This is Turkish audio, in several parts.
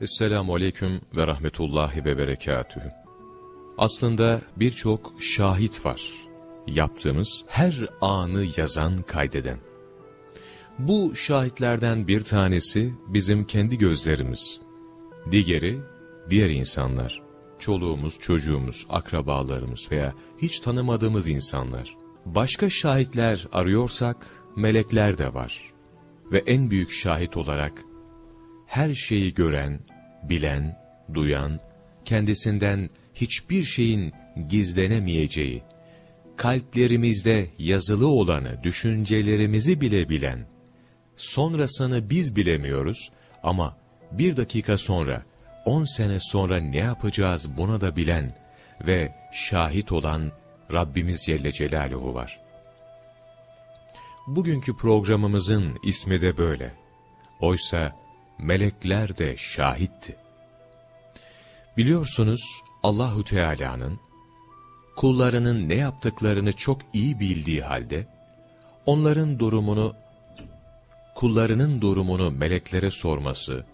Esselamu Aleyküm ve Rahmetullahi ve Berekatühü. Aslında birçok şahit var. Yaptığımız her anı yazan, kaydeden. Bu şahitlerden bir tanesi bizim kendi gözlerimiz. Diğeri diğer insanlar. Çoluğumuz, çocuğumuz, akrabalarımız veya hiç tanımadığımız insanlar. Başka şahitler arıyorsak melekler de var. Ve en büyük şahit olarak her şeyi gören, bilen, duyan, kendisinden hiçbir şeyin gizlenemeyeceği, kalplerimizde yazılı olanı, düşüncelerimizi bile bilen, sonrasını biz bilemiyoruz ama bir dakika sonra, on sene sonra ne yapacağız buna da bilen ve şahit olan Rabbimiz Celle Celaluhu var. Bugünkü programımızın ismi de böyle. Oysa melekler de şahitti. Biliyorsunuz Allahu Teala'nın kullarının ne yaptıklarını çok iyi bildiği halde onların durumunu kullarının durumunu meleklere sorması,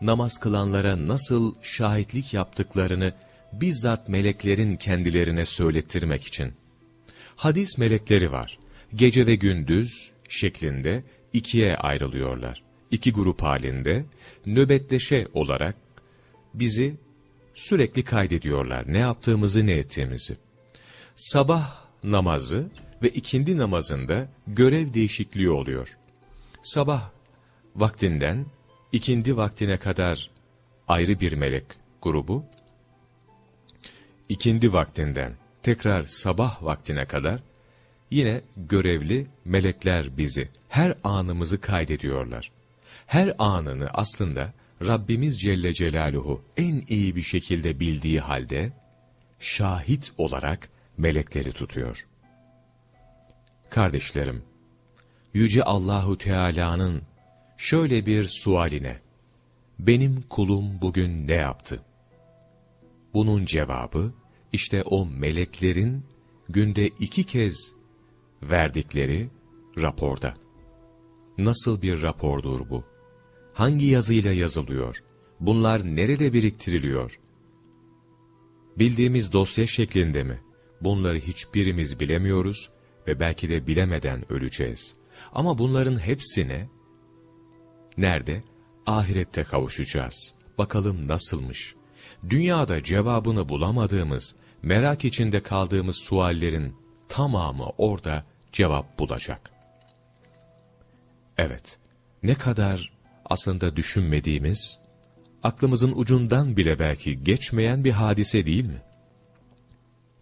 namaz kılanlara nasıl şahitlik yaptıklarını bizzat meleklerin kendilerine söylettirmek için. Hadis melekleri var. Gece ve gündüz şeklinde ikiye ayrılıyorlar. İki grup halinde nöbetleşe olarak bizi sürekli kaydediyorlar. Ne yaptığımızı ne ettiğimizi. Sabah namazı ve ikindi namazında görev değişikliği oluyor. Sabah vaktinden ikindi vaktine kadar ayrı bir melek grubu, ikindi vaktinden tekrar sabah vaktine kadar yine görevli melekler bizi, her anımızı kaydediyorlar. Her anını aslında Rabbimiz Celle Celaluhu en iyi bir şekilde bildiği halde, şahit olarak melekleri tutuyor. Kardeşlerim, Yüce Allahu Teala'nın şöyle bir sualine, benim kulum bugün ne yaptı? Bunun cevabı, işte o meleklerin günde iki kez verdikleri raporda. Nasıl bir rapordur bu? Hangi yazıyla yazılıyor? Bunlar nerede biriktiriliyor? Bildiğimiz dosya şeklinde mi? Bunları hiçbirimiz bilemiyoruz ve belki de bilemeden öleceğiz. Ama bunların hepsine nerede? Ahirette kavuşacağız. Bakalım nasılmış? Dünyada cevabını bulamadığımız, merak içinde kaldığımız suallerin tamamı orada cevap bulacak. Evet, ne kadar aslında düşünmediğimiz, aklımızın ucundan bile belki geçmeyen bir hadise değil mi?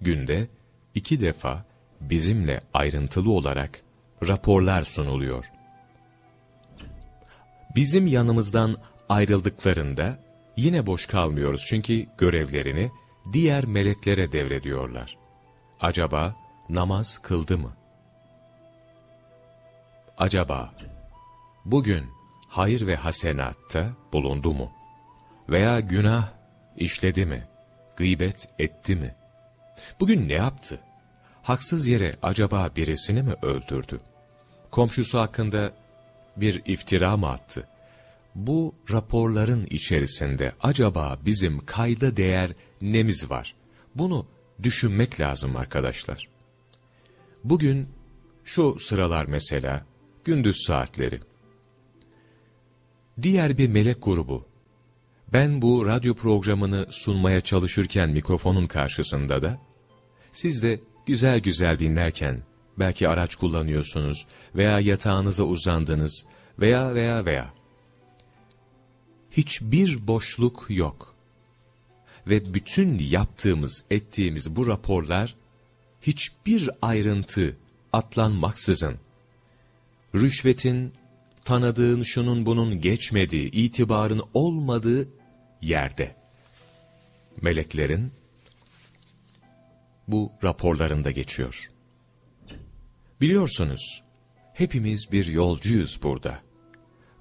Günde iki defa bizimle ayrıntılı olarak raporlar sunuluyor. Bizim yanımızdan ayrıldıklarında yine boş kalmıyoruz çünkü görevlerini diğer meleklere devrediyorlar. Acaba namaz kıldı mı? Acaba bugün hayır ve hasenatta bulundu mu? Veya günah işledi mi? Gıybet etti mi? Bugün ne yaptı? Haksız yere acaba birisini mi öldürdü? Komşusu hakkında bir iftira mı attı? Bu raporların içerisinde acaba bizim kayda değer nemiz var? Bunu düşünmek lazım arkadaşlar. Bugün şu sıralar mesela gündüz saatleri. Diğer bir melek grubu. Ben bu radyo programını sunmaya çalışırken mikrofonun karşısında da, siz de güzel güzel dinlerken, belki araç kullanıyorsunuz veya yatağınıza uzandınız veya veya veya. Hiçbir boşluk yok. Ve bütün yaptığımız, ettiğimiz bu raporlar, hiçbir ayrıntı atlanmaksızın, rüşvetin, tanıdığın şunun bunun geçmediği, itibarın olmadığı yerde. Meleklerin bu raporlarında geçiyor. Biliyorsunuz, hepimiz bir yolcuyuz burada.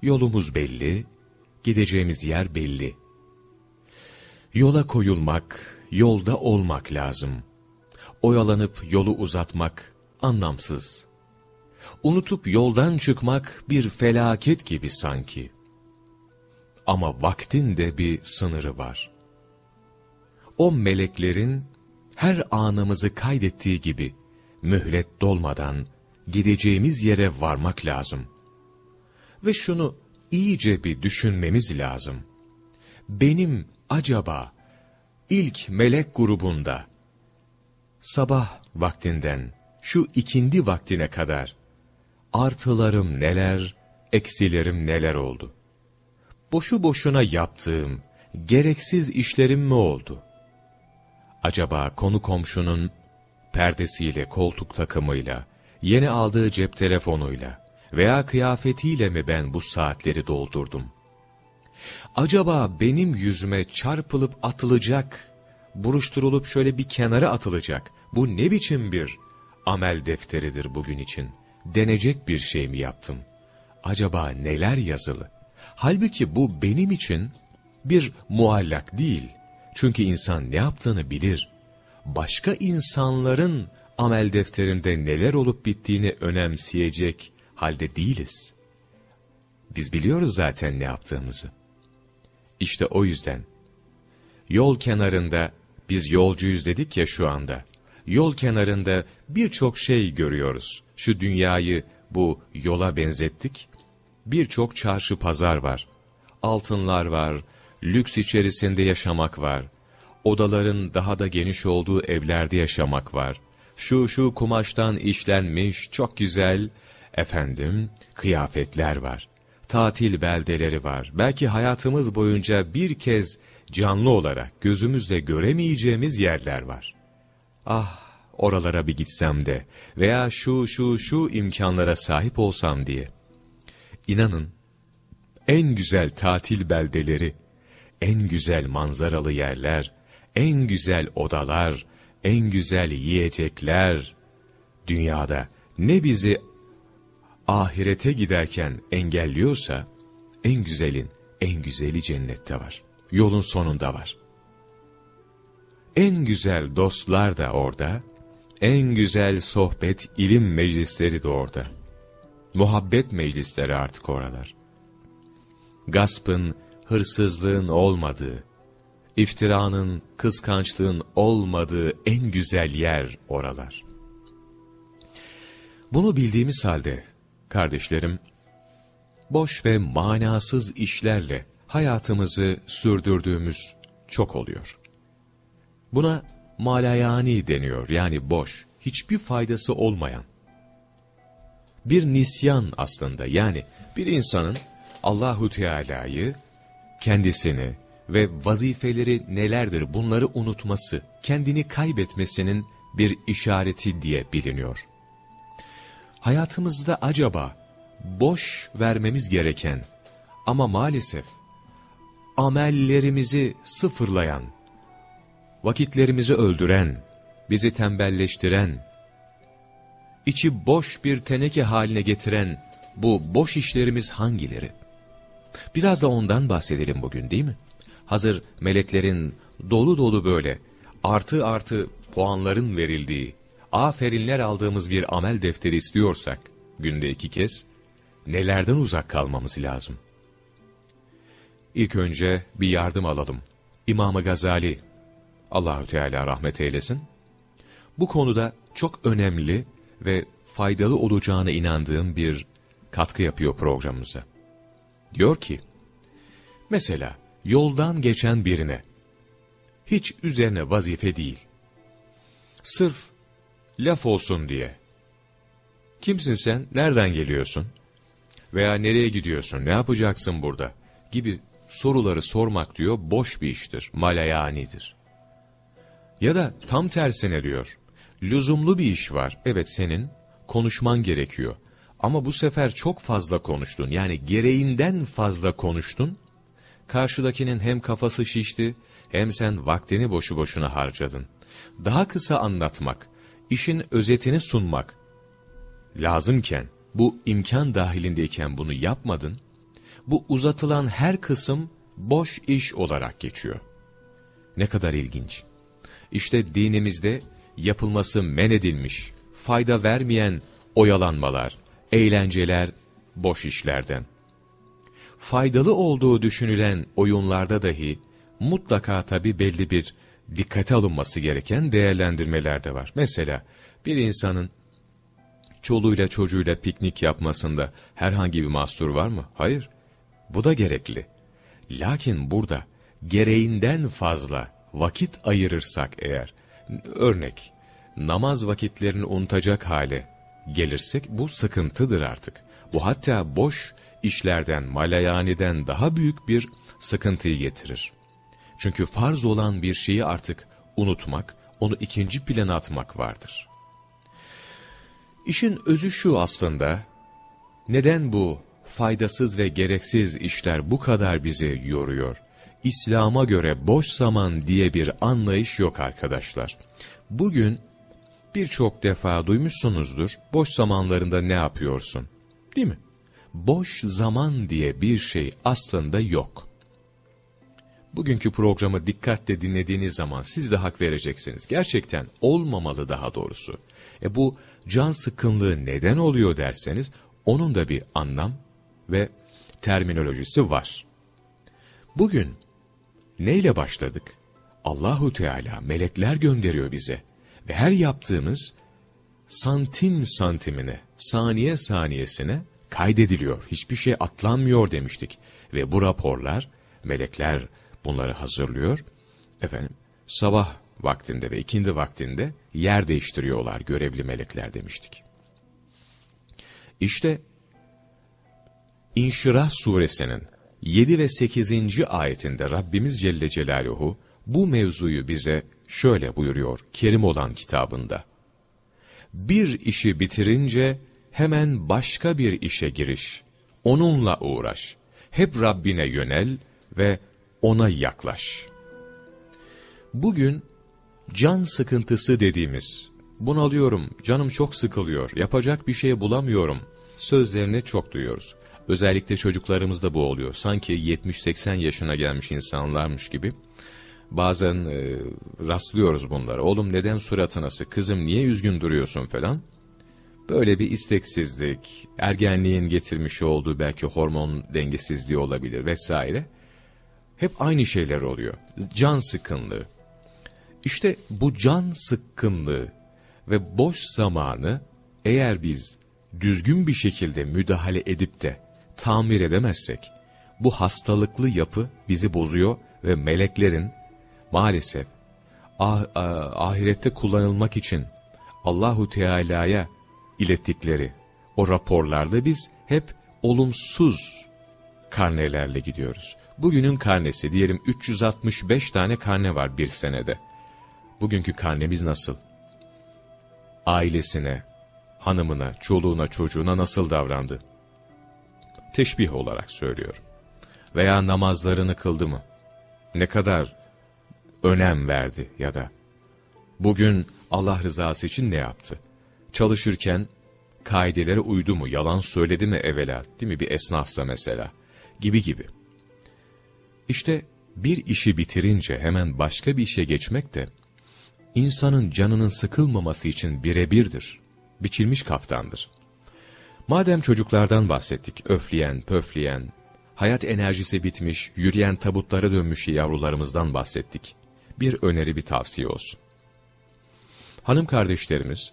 Yolumuz belli, gideceğimiz yer belli. Yola koyulmak, yolda olmak lazım. Oyalanıp yolu uzatmak anlamsız. Unutup yoldan çıkmak bir felaket gibi sanki. Ama vaktin de bir sınırı var. O meleklerin her anımızı kaydettiği gibi mühlet dolmadan gideceğimiz yere varmak lazım. Ve şunu iyice bir düşünmemiz lazım. Benim acaba ilk melek grubunda sabah vaktinden şu ikindi vaktine kadar artılarım neler, eksilerim neler oldu? Boşu boşuna yaptığım gereksiz işlerim mi oldu? Acaba konu komşunun perdesiyle, koltuk takımıyla, yeni aldığı cep telefonuyla veya kıyafetiyle mi ben bu saatleri doldurdum? Acaba benim yüzüme çarpılıp atılacak, buruşturulup şöyle bir kenara atılacak, bu ne biçim bir amel defteridir bugün için? Denecek bir şey mi yaptım? Acaba neler yazılı? Halbuki bu benim için bir muallak değil. Çünkü insan ne yaptığını bilir. Başka insanların amel defterinde neler olup bittiğini önemseyecek halde değiliz. Biz biliyoruz zaten ne yaptığımızı. İşte o yüzden yol kenarında biz yolcuyuz dedik ya şu anda. Yol kenarında birçok şey görüyoruz. Şu dünyayı bu yola benzettik. Birçok çarşı pazar var. Altınlar var, lüks içerisinde yaşamak var. Odaların daha da geniş olduğu evlerde yaşamak var. Şu şu kumaştan işlenmiş çok güzel, efendim, kıyafetler var. Tatil beldeleri var. Belki hayatımız boyunca bir kez canlı olarak gözümüzle göremeyeceğimiz yerler var. Ah, oralara bir gitsem de veya şu şu şu imkanlara sahip olsam diye. İnanın, en güzel tatil beldeleri, en güzel manzaralı yerler, en güzel odalar, en güzel yiyecekler, dünyada ne bizi ahirete giderken engelliyorsa, en güzelin en güzeli cennette var. Yolun sonunda var. En güzel dostlar da orada, en güzel sohbet, ilim meclisleri de orada. Muhabbet meclisleri artık oralar. Gaspın, hırsızlığın olmadığı, iftiranın, kıskançlığın olmadığı en güzel yer oralar. Bunu bildiğimiz halde, kardeşlerim, boş ve manasız işlerle hayatımızı sürdürdüğümüz çok oluyor. Buna malayani deniyor yani boş, hiçbir faydası olmayan. Bir nisyan aslında yani bir insanın Allahu Teala'yı, kendisini ve vazifeleri nelerdir bunları unutması, kendini kaybetmesinin bir işareti diye biliniyor. Hayatımızda acaba boş vermemiz gereken ama maalesef amellerimizi sıfırlayan, vakitlerimizi öldüren, bizi tembelleştiren, içi boş bir teneke haline getiren bu boş işlerimiz hangileri? Biraz da ondan bahsedelim bugün değil mi? Hazır meleklerin dolu dolu böyle artı artı puanların verildiği, aferinler aldığımız bir amel defteri istiyorsak, günde iki kez, nelerden uzak kalmamız lazım? İlk önce bir yardım alalım. İmam-ı Gazali, Allahü Teala rahmet eylesin, bu konuda çok önemli ve faydalı olacağına inandığım bir katkı yapıyor programımıza. Diyor ki, mesela yoldan geçen birine, hiç üzerine vazife değil, sırf laf olsun diye, kimsin sen, nereden geliyorsun, veya nereye gidiyorsun, ne yapacaksın burada, gibi soruları sormak diyor, boş bir iştir, malayanidir. Ya da tam tersine diyor, lüzumlu bir iş var, evet senin, konuşman gerekiyor. Ama bu sefer çok fazla konuştun. Yani gereğinden fazla konuştun. Karşıdakinin hem kafası şişti hem sen vaktini boşu boşuna harcadın. Daha kısa anlatmak, işin özetini sunmak lazımken, bu imkan dahilindeyken bunu yapmadın. Bu uzatılan her kısım boş iş olarak geçiyor. Ne kadar ilginç. İşte dinimizde yapılması men edilmiş, fayda vermeyen oyalanmalar, eğlenceler boş işlerden. faydalı olduğu düşünülen oyunlarda dahi mutlaka tabi belli bir dikkate alınması gereken değerlendirmeler de var. Mesela bir insanın çoluğuyla çocuğuyla piknik yapmasında herhangi bir mahsur var mı? Hayır. Bu da gerekli. Lakin burada gereğinden fazla vakit ayırırsak eğer, örnek, namaz vakitlerini unutacak hale gelirsek bu sıkıntıdır artık. Bu hatta boş işlerden, malayaniden daha büyük bir sıkıntıyı getirir. Çünkü farz olan bir şeyi artık unutmak, onu ikinci plana atmak vardır. İşin özü şu aslında, neden bu faydasız ve gereksiz işler bu kadar bizi yoruyor? İslam'a göre boş zaman diye bir anlayış yok arkadaşlar. Bugün birçok defa duymuşsunuzdur, boş zamanlarında ne yapıyorsun? Değil mi? Boş zaman diye bir şey aslında yok. Bugünkü programı dikkatle dinlediğiniz zaman siz de hak vereceksiniz. Gerçekten olmamalı daha doğrusu. E bu can sıkınlığı neden oluyor derseniz, onun da bir anlam ve terminolojisi var. Bugün neyle başladık? Allahu Teala melekler gönderiyor bize ve her yaptığımız santim santimine, saniye saniyesine kaydediliyor. Hiçbir şey atlanmıyor demiştik. Ve bu raporlar, melekler bunları hazırlıyor. Efendim, sabah vaktinde ve ikindi vaktinde yer değiştiriyorlar görevli melekler demiştik. İşte İnşirah suresinin 7 ve 8. ayetinde Rabbimiz Celle Celaluhu bu mevzuyu bize şöyle buyuruyor Kerim olan kitabında. Bir işi bitirince hemen başka bir işe giriş. Onunla uğraş. Hep Rabbine yönel ve ona yaklaş. Bugün can sıkıntısı dediğimiz, bunalıyorum, canım çok sıkılıyor, yapacak bir şey bulamıyorum sözlerini çok duyuyoruz. Özellikle çocuklarımızda bu oluyor. Sanki 70-80 yaşına gelmiş insanlarmış gibi. Bazen e, rastlıyoruz bunlara. Oğlum neden suratı nasıl, kızım niye üzgün duruyorsun falan. Böyle bir isteksizlik, ergenliğin getirmiş olduğu belki hormon dengesizliği olabilir vesaire. Hep aynı şeyler oluyor. Can sıkınlığı. İşte bu can sıkkınlığı ve boş zamanı eğer biz düzgün bir şekilde müdahale edip de tamir edemezsek, bu hastalıklı yapı bizi bozuyor ve meleklerin maalesef ah, ah, ahirette kullanılmak için Allahu Teala'ya ilettikleri o raporlarda biz hep olumsuz karnelerle gidiyoruz. Bugünün karnesi diyelim 365 tane karne var bir senede. Bugünkü karnemiz nasıl? Ailesine, hanımına, çoluğuna, çocuğuna nasıl davrandı? Teşbih olarak söylüyorum. Veya namazlarını kıldı mı? Ne kadar önem verdi ya da bugün Allah rızası için ne yaptı? Çalışırken kaidelere uydu mu, yalan söyledi mi evvela, değil mi bir esnafsa mesela, gibi gibi. İşte bir işi bitirince hemen başka bir işe geçmek de, insanın canının sıkılmaması için birebirdir, biçilmiş kaftandır. Madem çocuklardan bahsettik, öfleyen, pöfleyen, hayat enerjisi bitmiş, yürüyen tabutlara dönmüş yavrularımızdan bahsettik. Bir öneri, bir tavsiye olsun. Hanım kardeşlerimiz,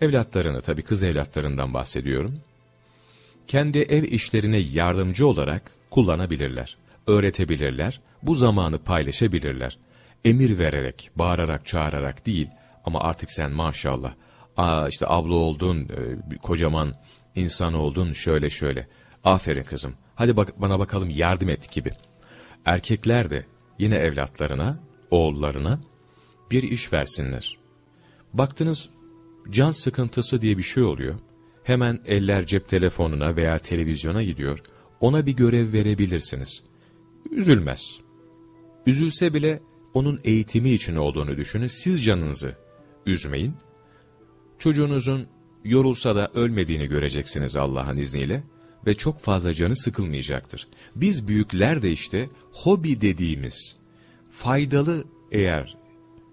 evlatlarını, tabi kız evlatlarından bahsediyorum, kendi ev işlerine yardımcı olarak kullanabilirler, öğretebilirler, bu zamanı paylaşabilirler. Emir vererek, bağırarak, çağırarak değil ama artık sen maşallah, işte abla oldun, e, kocaman insan oldun, şöyle şöyle, aferin kızım, hadi bak, bana bakalım yardım et gibi. Erkekler de yine evlatlarına, oğullarına bir iş versinler. Baktınız can sıkıntısı diye bir şey oluyor. Hemen eller cep telefonuna veya televizyona gidiyor. Ona bir görev verebilirsiniz. Üzülmez. Üzülse bile onun eğitimi için olduğunu düşünün. Siz canınızı üzmeyin. Çocuğunuzun yorulsa da ölmediğini göreceksiniz Allah'ın izniyle ve çok fazla canı sıkılmayacaktır. Biz büyükler de işte hobi dediğimiz faydalı eğer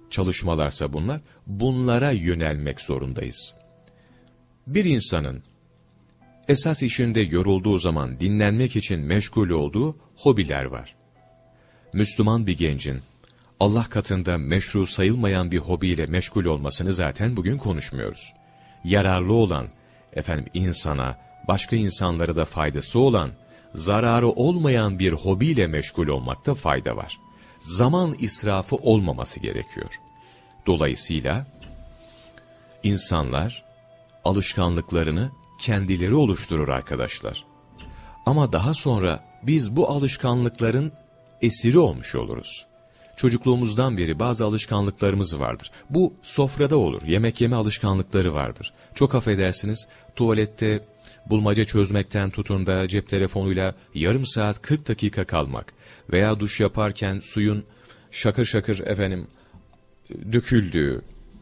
çalışmalarsa bunlar, bunlara yönelmek zorundayız. Bir insanın esas işinde yorulduğu zaman dinlenmek için meşgul olduğu hobiler var. Müslüman bir gencin Allah katında meşru sayılmayan bir hobiyle meşgul olmasını zaten bugün konuşmuyoruz. Yararlı olan, efendim insana, başka insanlara da faydası olan, zararı olmayan bir hobiyle meşgul olmakta fayda var. Zaman israfı olmaması gerekiyor. Dolayısıyla insanlar alışkanlıklarını kendileri oluşturur arkadaşlar. Ama daha sonra biz bu alışkanlıkların esiri olmuş oluruz. Çocukluğumuzdan beri bazı alışkanlıklarımız vardır. Bu sofrada olur, yemek yeme alışkanlıkları vardır. Çok affedersiniz, tuvalette bulmaca çözmekten tutun da cep telefonuyla yarım saat 40 dakika kalmak veya duş yaparken suyun şakır şakır efendim döküldüğü,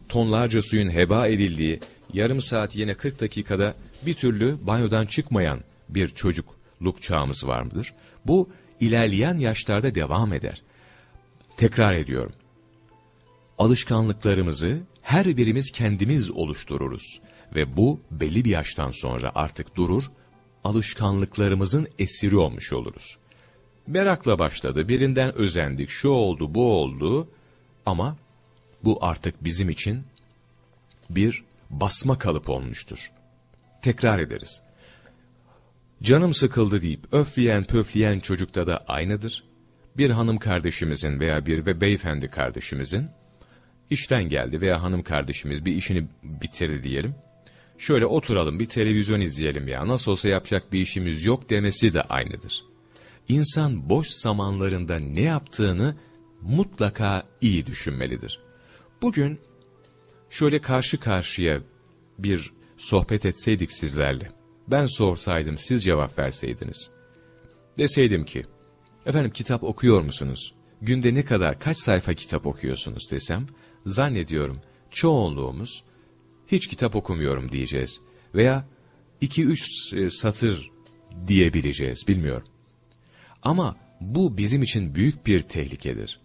tonlarca suyun heba edildiği, yarım saat yine 40 dakikada bir türlü banyodan çıkmayan bir çocukluk çağımız var mıdır? Bu ilerleyen yaşlarda devam eder. Tekrar ediyorum. Alışkanlıklarımızı her birimiz kendimiz oluştururuz. Ve bu belli bir yaştan sonra artık durur, alışkanlıklarımızın esiri olmuş oluruz. Merakla başladı, birinden özendik, şu oldu, bu oldu ama bu artık bizim için bir basma kalıp olmuştur. Tekrar ederiz. Canım sıkıldı deyip öfleyen pöfleyen çocukta da aynıdır. Bir hanım kardeşimizin veya bir ve beyefendi kardeşimizin işten geldi veya hanım kardeşimiz bir işini bitirdi diyelim. Şöyle oturalım bir televizyon izleyelim ya nasıl olsa yapacak bir işimiz yok demesi de aynıdır. İnsan boş zamanlarında ne yaptığını mutlaka iyi düşünmelidir. Bugün şöyle karşı karşıya bir sohbet etseydik sizlerle, ben sorsaydım siz cevap verseydiniz. Deseydim ki, efendim kitap okuyor musunuz? Günde ne kadar, kaç sayfa kitap okuyorsunuz desem, zannediyorum çoğunluğumuz hiç kitap okumuyorum diyeceğiz. Veya iki üç e, satır diyebileceğiz, bilmiyorum. Ama bu bizim için büyük bir tehlikedir.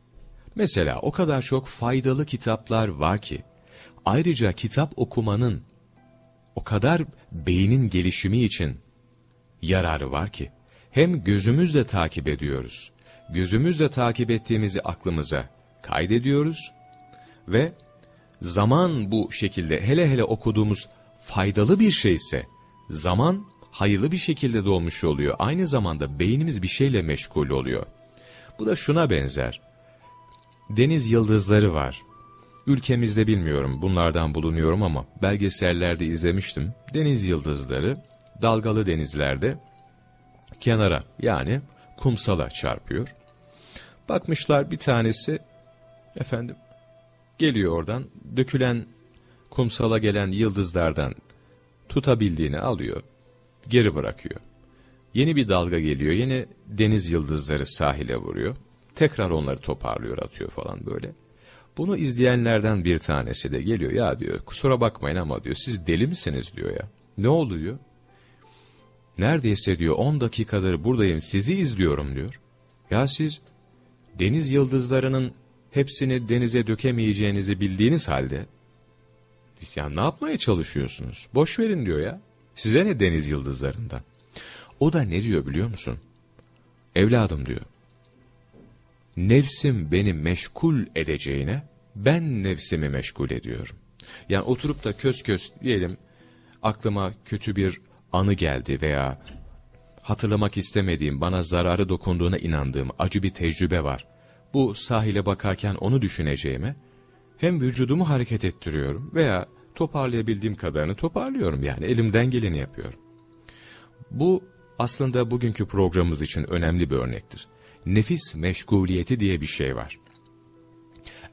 Mesela o kadar çok faydalı kitaplar var ki, ayrıca kitap okumanın o kadar beynin gelişimi için yararı var ki, hem gözümüzle takip ediyoruz, gözümüzle takip ettiğimizi aklımıza kaydediyoruz ve zaman bu şekilde hele hele okuduğumuz faydalı bir şeyse, zaman hayırlı bir şekilde dolmuş oluyor. Aynı zamanda beynimiz bir şeyle meşgul oluyor. Bu da şuna benzer. Deniz yıldızları var. Ülkemizde bilmiyorum bunlardan bulunuyorum ama belgesellerde izlemiştim. Deniz yıldızları dalgalı denizlerde kenara yani kumsala çarpıyor. Bakmışlar bir tanesi efendim geliyor oradan dökülen kumsala gelen yıldızlardan tutabildiğini alıyor geri bırakıyor. Yeni bir dalga geliyor yeni deniz yıldızları sahile vuruyor. Tekrar onları toparlıyor atıyor falan böyle. Bunu izleyenlerden bir tanesi de geliyor ya diyor kusura bakmayın ama diyor siz deli misiniz diyor ya. Ne oldu diyor. Neredeyse diyor 10 dakikadır buradayım sizi izliyorum diyor. Ya siz deniz yıldızlarının hepsini denize dökemeyeceğinizi bildiğiniz halde ya ne yapmaya çalışıyorsunuz? Boş verin diyor ya. Size ne deniz yıldızlarından? O da ne diyor biliyor musun? Evladım diyor nefsim beni meşgul edeceğine ben nefsimi meşgul ediyorum. Yani oturup da köz köz diyelim aklıma kötü bir anı geldi veya hatırlamak istemediğim, bana zararı dokunduğuna inandığım acı bir tecrübe var. Bu sahile bakarken onu düşüneceğime hem vücudumu hareket ettiriyorum veya toparlayabildiğim kadarını toparlıyorum yani elimden geleni yapıyorum. Bu aslında bugünkü programımız için önemli bir örnektir nefis meşguliyeti diye bir şey var.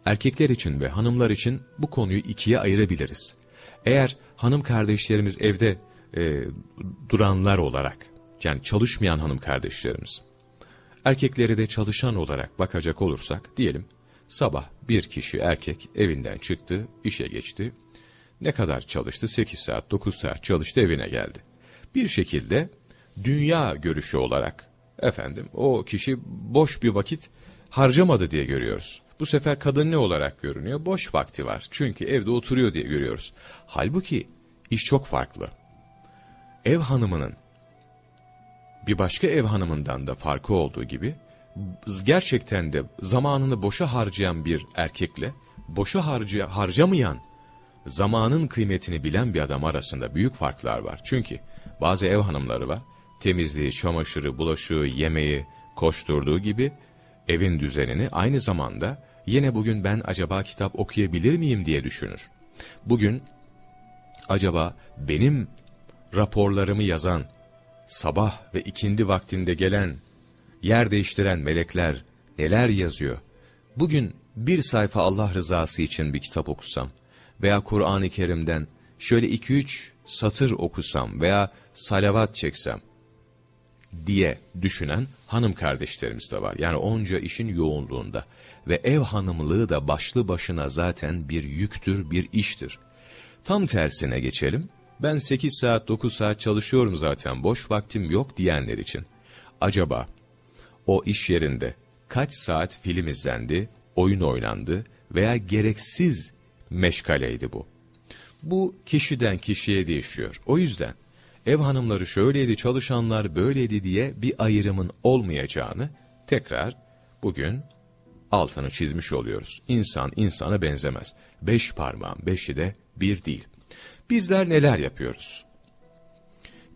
Erkekler için ve hanımlar için bu konuyu ikiye ayırabiliriz. Eğer hanım kardeşlerimiz evde e, duranlar olarak, yani çalışmayan hanım kardeşlerimiz, erkekleri de çalışan olarak bakacak olursak, diyelim sabah bir kişi erkek evinden çıktı, işe geçti, ne kadar çalıştı? 8 saat, 9 saat çalıştı, evine geldi. Bir şekilde dünya görüşü olarak efendim o kişi boş bir vakit harcamadı diye görüyoruz. Bu sefer kadın ne olarak görünüyor? Boş vakti var. Çünkü evde oturuyor diye görüyoruz. Halbuki iş çok farklı. Ev hanımının bir başka ev hanımından da farkı olduğu gibi gerçekten de zamanını boşa harcayan bir erkekle boşa harcı, harcamayan zamanın kıymetini bilen bir adam arasında büyük farklar var. Çünkü bazı ev hanımları var temizliği, çamaşırı, bulaşığı, yemeği koşturduğu gibi evin düzenini aynı zamanda yine bugün ben acaba kitap okuyabilir miyim diye düşünür. Bugün acaba benim raporlarımı yazan, sabah ve ikindi vaktinde gelen, yer değiştiren melekler neler yazıyor? Bugün bir sayfa Allah rızası için bir kitap okusam veya Kur'an-ı Kerim'den şöyle iki üç satır okusam veya salavat çeksem diye düşünen hanım kardeşlerimiz de var. Yani onca işin yoğunluğunda ve ev hanımlığı da başlı başına zaten bir yüktür, bir iştir. Tam tersine geçelim. Ben 8 saat 9 saat çalışıyorum zaten boş vaktim yok diyenler için. Acaba o iş yerinde kaç saat film izlendi, oyun oynandı veya gereksiz meşgaleydi bu? Bu kişiden kişiye değişiyor. O yüzden ev hanımları şöyleydi, çalışanlar böyleydi diye bir ayrımın olmayacağını tekrar bugün altını çizmiş oluyoruz. İnsan insana benzemez. Beş parmağın beşi de bir değil. Bizler neler yapıyoruz?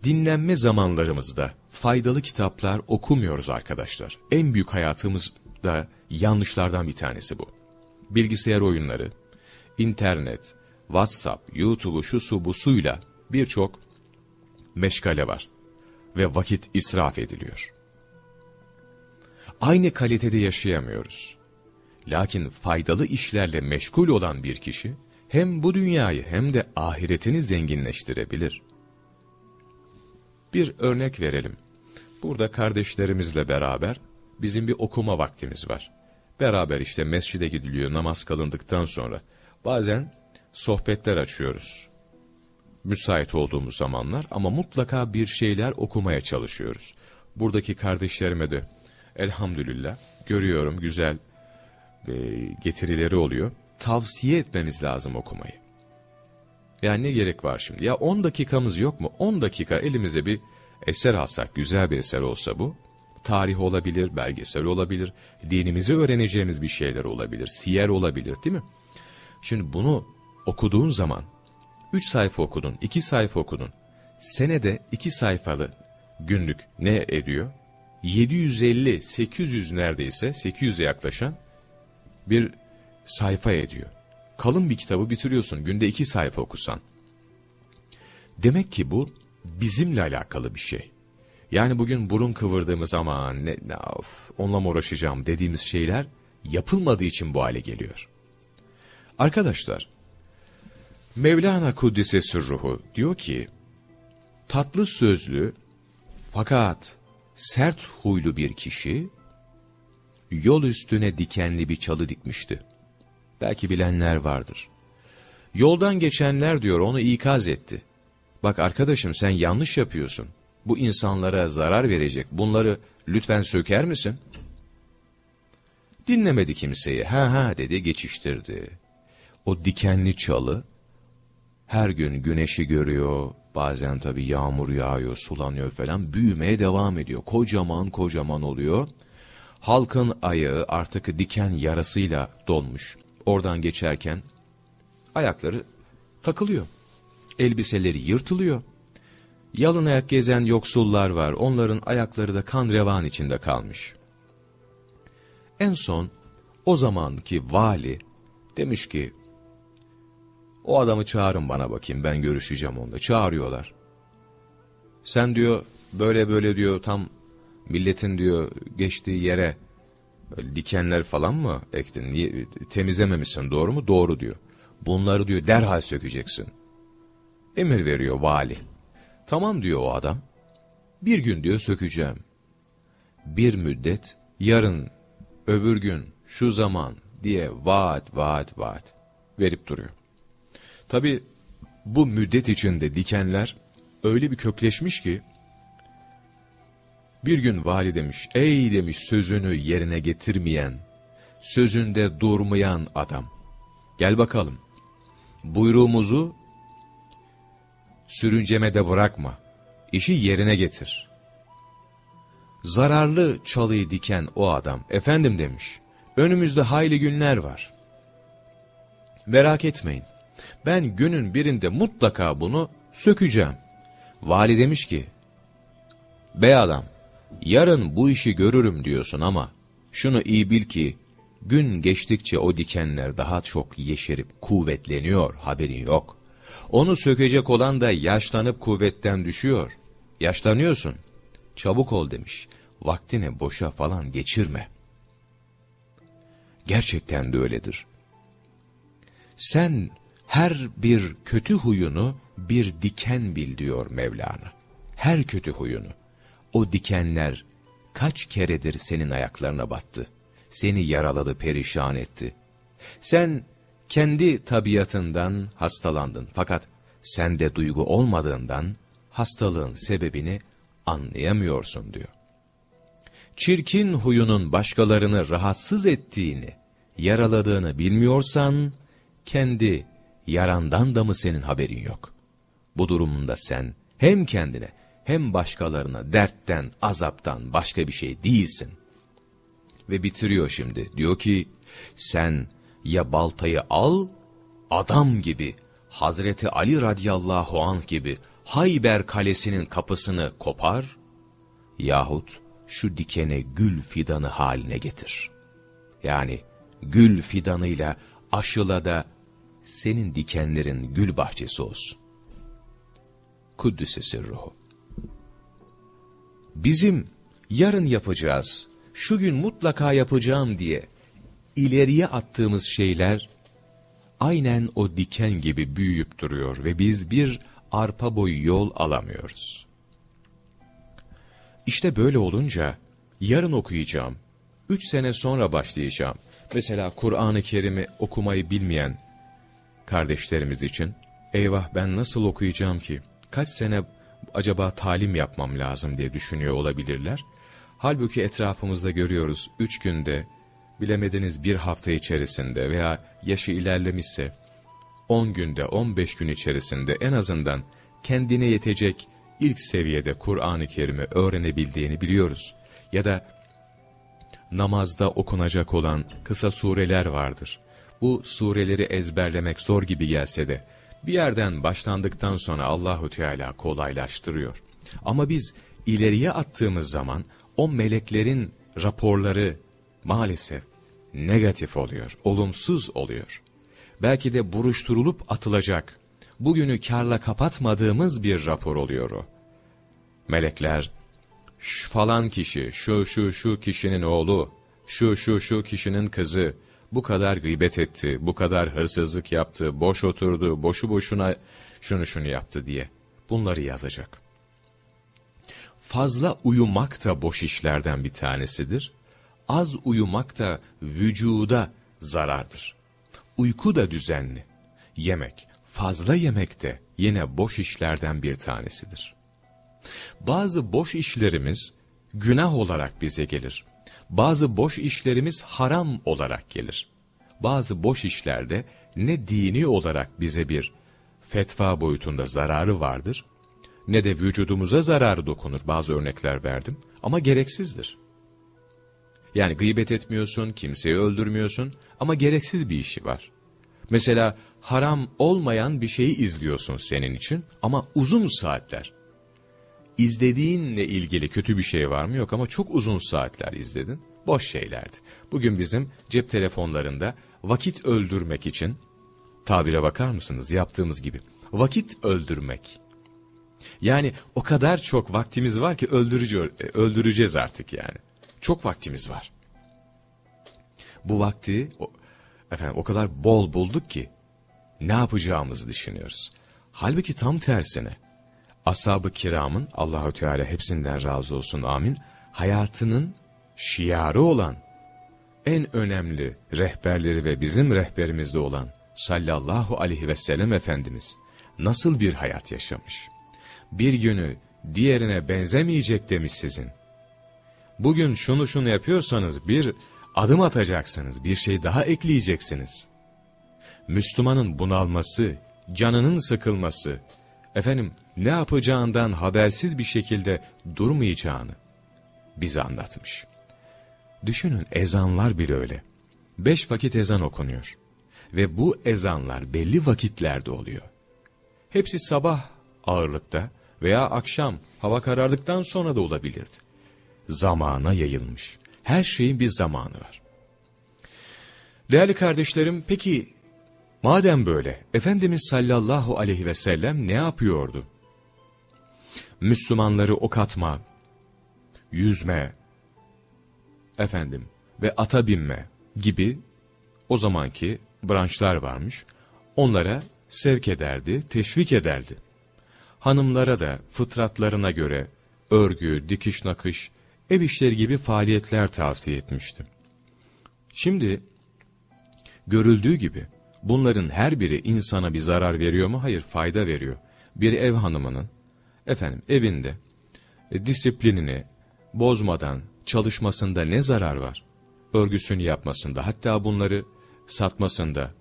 Dinlenme zamanlarımızda faydalı kitaplar okumuyoruz arkadaşlar. En büyük hayatımızda yanlışlardan bir tanesi bu. Bilgisayar oyunları, internet, WhatsApp, YouTube'u şu su bu suyla birçok meşgale var ve vakit israf ediliyor. Aynı kalitede yaşayamıyoruz. Lakin faydalı işlerle meşgul olan bir kişi, hem bu dünyayı hem de ahiretini zenginleştirebilir. Bir örnek verelim. Burada kardeşlerimizle beraber bizim bir okuma vaktimiz var. Beraber işte mescide gidiliyor namaz kalındıktan sonra. Bazen sohbetler açıyoruz müsait olduğumuz zamanlar ama mutlaka bir şeyler okumaya çalışıyoruz. Buradaki kardeşlerime de elhamdülillah görüyorum güzel e, getirileri oluyor. Tavsiye etmemiz lazım okumayı. Yani ne gerek var şimdi? Ya 10 dakikamız yok mu? 10 dakika elimize bir eser alsak, güzel bir eser olsa bu. Tarih olabilir, belgesel olabilir, dinimizi öğreneceğimiz bir şeyler olabilir, siyer olabilir değil mi? Şimdi bunu okuduğun zaman 3 sayfa okudun, 2 sayfa okudun. Senede 2 sayfalı günlük ne ediyor? 750, 800 neredeyse, 800'e yaklaşan bir sayfa ediyor. Kalın bir kitabı bitiriyorsun günde 2 sayfa okusan. Demek ki bu bizimle alakalı bir şey. Yani bugün burun kıvırdığımız zaman ne, ne of, onunla mı uğraşacağım dediğimiz şeyler yapılmadığı için bu hale geliyor. Arkadaşlar, Mevlana Kuddise Sürruhu diyor ki, tatlı sözlü fakat sert huylu bir kişi, yol üstüne dikenli bir çalı dikmişti. Belki bilenler vardır. Yoldan geçenler diyor onu ikaz etti. Bak arkadaşım sen yanlış yapıyorsun. Bu insanlara zarar verecek. Bunları lütfen söker misin? Dinlemedi kimseyi. Ha ha dedi geçiştirdi. O dikenli çalı her gün güneşi görüyor, bazen tabi yağmur yağıyor, sulanıyor falan, büyümeye devam ediyor. Kocaman kocaman oluyor. Halkın ayağı artık diken yarasıyla dolmuş. Oradan geçerken ayakları takılıyor. Elbiseleri yırtılıyor. Yalın ayak gezen yoksullar var. Onların ayakları da kan revan içinde kalmış. En son o zamanki vali demiş ki o adamı çağırın bana bakayım ben görüşeceğim onunla. Çağırıyorlar. Sen diyor böyle böyle diyor tam milletin diyor geçtiği yere dikenler falan mı ektin? Niye, temizlememişsin doğru mu? Doğru diyor. Bunları diyor derhal sökeceksin. Emir veriyor vali. Tamam diyor o adam. Bir gün diyor sökeceğim. Bir müddet yarın öbür gün şu zaman diye vaat vaat vaat verip duruyor. Tabi bu müddet içinde dikenler öyle bir kökleşmiş ki, bir gün vali demiş, ey demiş sözünü yerine getirmeyen, sözünde durmayan adam, gel bakalım, buyruğumuzu sürüncemede bırakma, işi yerine getir. Zararlı çalıyı diken o adam, efendim demiş, önümüzde hayli günler var. Merak etmeyin, ben günün birinde mutlaka bunu sökeceğim. Vali demiş ki, bey adam, yarın bu işi görürüm diyorsun ama, şunu iyi bil ki, gün geçtikçe o dikenler daha çok yeşerip kuvvetleniyor, haberin yok. Onu sökecek olan da yaşlanıp kuvvetten düşüyor. Yaşlanıyorsun. Çabuk ol demiş. Vaktini boşa falan geçirme. Gerçekten de öyledir. Sen her bir kötü huyunu bir diken bil diyor Mevlana. Her kötü huyunu. O dikenler kaç keredir senin ayaklarına battı. Seni yaraladı, perişan etti. Sen kendi tabiatından hastalandın. Fakat sende duygu olmadığından hastalığın sebebini anlayamıyorsun diyor. Çirkin huyunun başkalarını rahatsız ettiğini, yaraladığını bilmiyorsan, kendi yarandan da mı senin haberin yok? Bu durumunda sen hem kendine hem başkalarına dertten, azaptan başka bir şey değilsin. Ve bitiriyor şimdi. Diyor ki, sen ya baltayı al, adam gibi, Hazreti Ali radıyallahu anh gibi Hayber kalesinin kapısını kopar, yahut şu dikene gül fidanı haline getir. Yani gül fidanıyla aşıla da senin dikenlerin gül bahçesi olsun. Kuddüs'e sirruhu. Bizim yarın yapacağız, şu gün mutlaka yapacağım diye ileriye attığımız şeyler aynen o diken gibi büyüyüp duruyor ve biz bir arpa boyu yol alamıyoruz. İşte böyle olunca yarın okuyacağım, üç sene sonra başlayacağım. Mesela Kur'an-ı Kerim'i okumayı bilmeyen kardeşlerimiz için, eyvah ben nasıl okuyacağım ki, kaç sene acaba talim yapmam lazım diye düşünüyor olabilirler. Halbuki etrafımızda görüyoruz, üç günde, bilemediniz bir hafta içerisinde veya yaşı ilerlemişse 10 günde 15 gün içerisinde en azından kendine yetecek ilk seviyede Kur'an-ı Kerim'i öğrenebildiğini biliyoruz. Ya da namazda okunacak olan kısa sureler vardır. Bu sureleri ezberlemek zor gibi gelse de bir yerden başlandıktan sonra Allahu Teala kolaylaştırıyor. Ama biz ileriye attığımız zaman o meleklerin raporları maalesef negatif oluyor, olumsuz oluyor. Belki de buruşturulup atılacak, bugünü karla kapatmadığımız bir rapor oluyor o. Melekler, şu falan kişi, şu şu şu kişinin oğlu, şu şu şu kişinin kızı, bu kadar gıybet etti, bu kadar hırsızlık yaptı, boş oturdu, boşu boşuna şunu şunu yaptı diye. Bunları yazacak. Fazla uyumak da boş işlerden bir tanesidir az uyumak da vücuda zarardır. Uyku da düzenli. Yemek, fazla yemek de yine boş işlerden bir tanesidir. Bazı boş işlerimiz günah olarak bize gelir. Bazı boş işlerimiz haram olarak gelir. Bazı boş işlerde ne dini olarak bize bir fetva boyutunda zararı vardır, ne de vücudumuza zararı dokunur. Bazı örnekler verdim ama gereksizdir. Yani gıybet etmiyorsun, kimseyi öldürmüyorsun ama gereksiz bir işi var. Mesela haram olmayan bir şeyi izliyorsun senin için ama uzun saatler. İzlediğinle ilgili kötü bir şey var mı? Yok ama çok uzun saatler izledin. Boş şeylerdi. Bugün bizim cep telefonlarında vakit öldürmek için, tabire bakar mısınız yaptığımız gibi, vakit öldürmek. Yani o kadar çok vaktimiz var ki öldürücü, öldüreceğiz artık yani. Çok vaktimiz var. Bu vakti o, efendim o kadar bol bulduk ki ne yapacağımızı düşünüyoruz. Halbuki tam tersine ashab-ı kiramın Allahü Teala hepsinden razı olsun amin hayatının şiarı olan en önemli rehberleri ve bizim rehberimizde olan sallallahu aleyhi ve sellem Efendimiz nasıl bir hayat yaşamış? Bir günü diğerine benzemeyecek demiş sizin. Bugün şunu şunu yapıyorsanız bir adım atacaksınız, bir şey daha ekleyeceksiniz. Müslümanın bunalması, canının sıkılması, efendim ne yapacağından habersiz bir şekilde durmayacağını bize anlatmış. Düşünün ezanlar bile öyle. Beş vakit ezan okunuyor. Ve bu ezanlar belli vakitlerde oluyor. Hepsi sabah ağırlıkta veya akşam hava karardıktan sonra da olabilirdi. Zamana yayılmış. Her şeyin bir zamanı var. Değerli kardeşlerim peki madem böyle Efendimiz sallallahu aleyhi ve sellem ne yapıyordu? Müslümanları ok atma, yüzme, efendim ve ata binme gibi o zamanki branşlar varmış. Onlara sevk ederdi, teşvik ederdi. Hanımlara da fıtratlarına göre örgü, dikiş nakış, ev işleri gibi faaliyetler tavsiye etmişti. Şimdi görüldüğü gibi bunların her biri insana bir zarar veriyor mu? Hayır, fayda veriyor. Bir ev hanımının efendim evinde e, disiplinini bozmadan çalışmasında ne zarar var? Örgüsünü yapmasında, hatta bunları satmasında,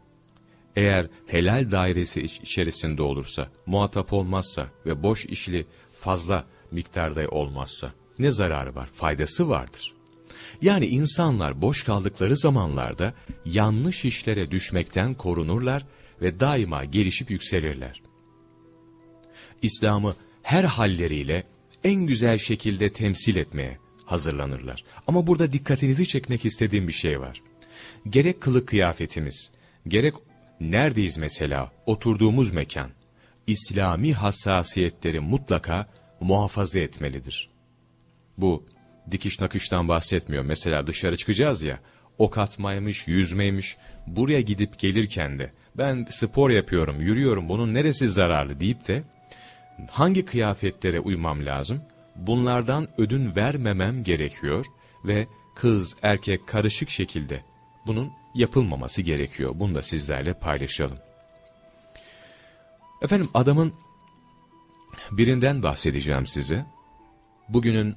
eğer helal dairesi içerisinde olursa, muhatap olmazsa ve boş işli fazla miktarda olmazsa ne zararı var? Faydası vardır. Yani insanlar boş kaldıkları zamanlarda yanlış işlere düşmekten korunurlar ve daima gelişip yükselirler. İslam'ı her halleriyle en güzel şekilde temsil etmeye hazırlanırlar. Ama burada dikkatinizi çekmek istediğim bir şey var. Gerek kılık kıyafetimiz, gerek neredeyiz mesela oturduğumuz mekan, İslami hassasiyetleri mutlaka muhafaza etmelidir. Bu dikiş nakıştan bahsetmiyor. Mesela dışarı çıkacağız ya, ok atmaymış, yüzmeymiş, buraya gidip gelirken de ben spor yapıyorum, yürüyorum bunun neresi zararlı deyip de hangi kıyafetlere uymam lazım? Bunlardan ödün vermemem gerekiyor ve kız erkek karışık şekilde bunun yapılmaması gerekiyor. Bunu da sizlerle paylaşalım. Efendim adamın birinden bahsedeceğim size. Bugünün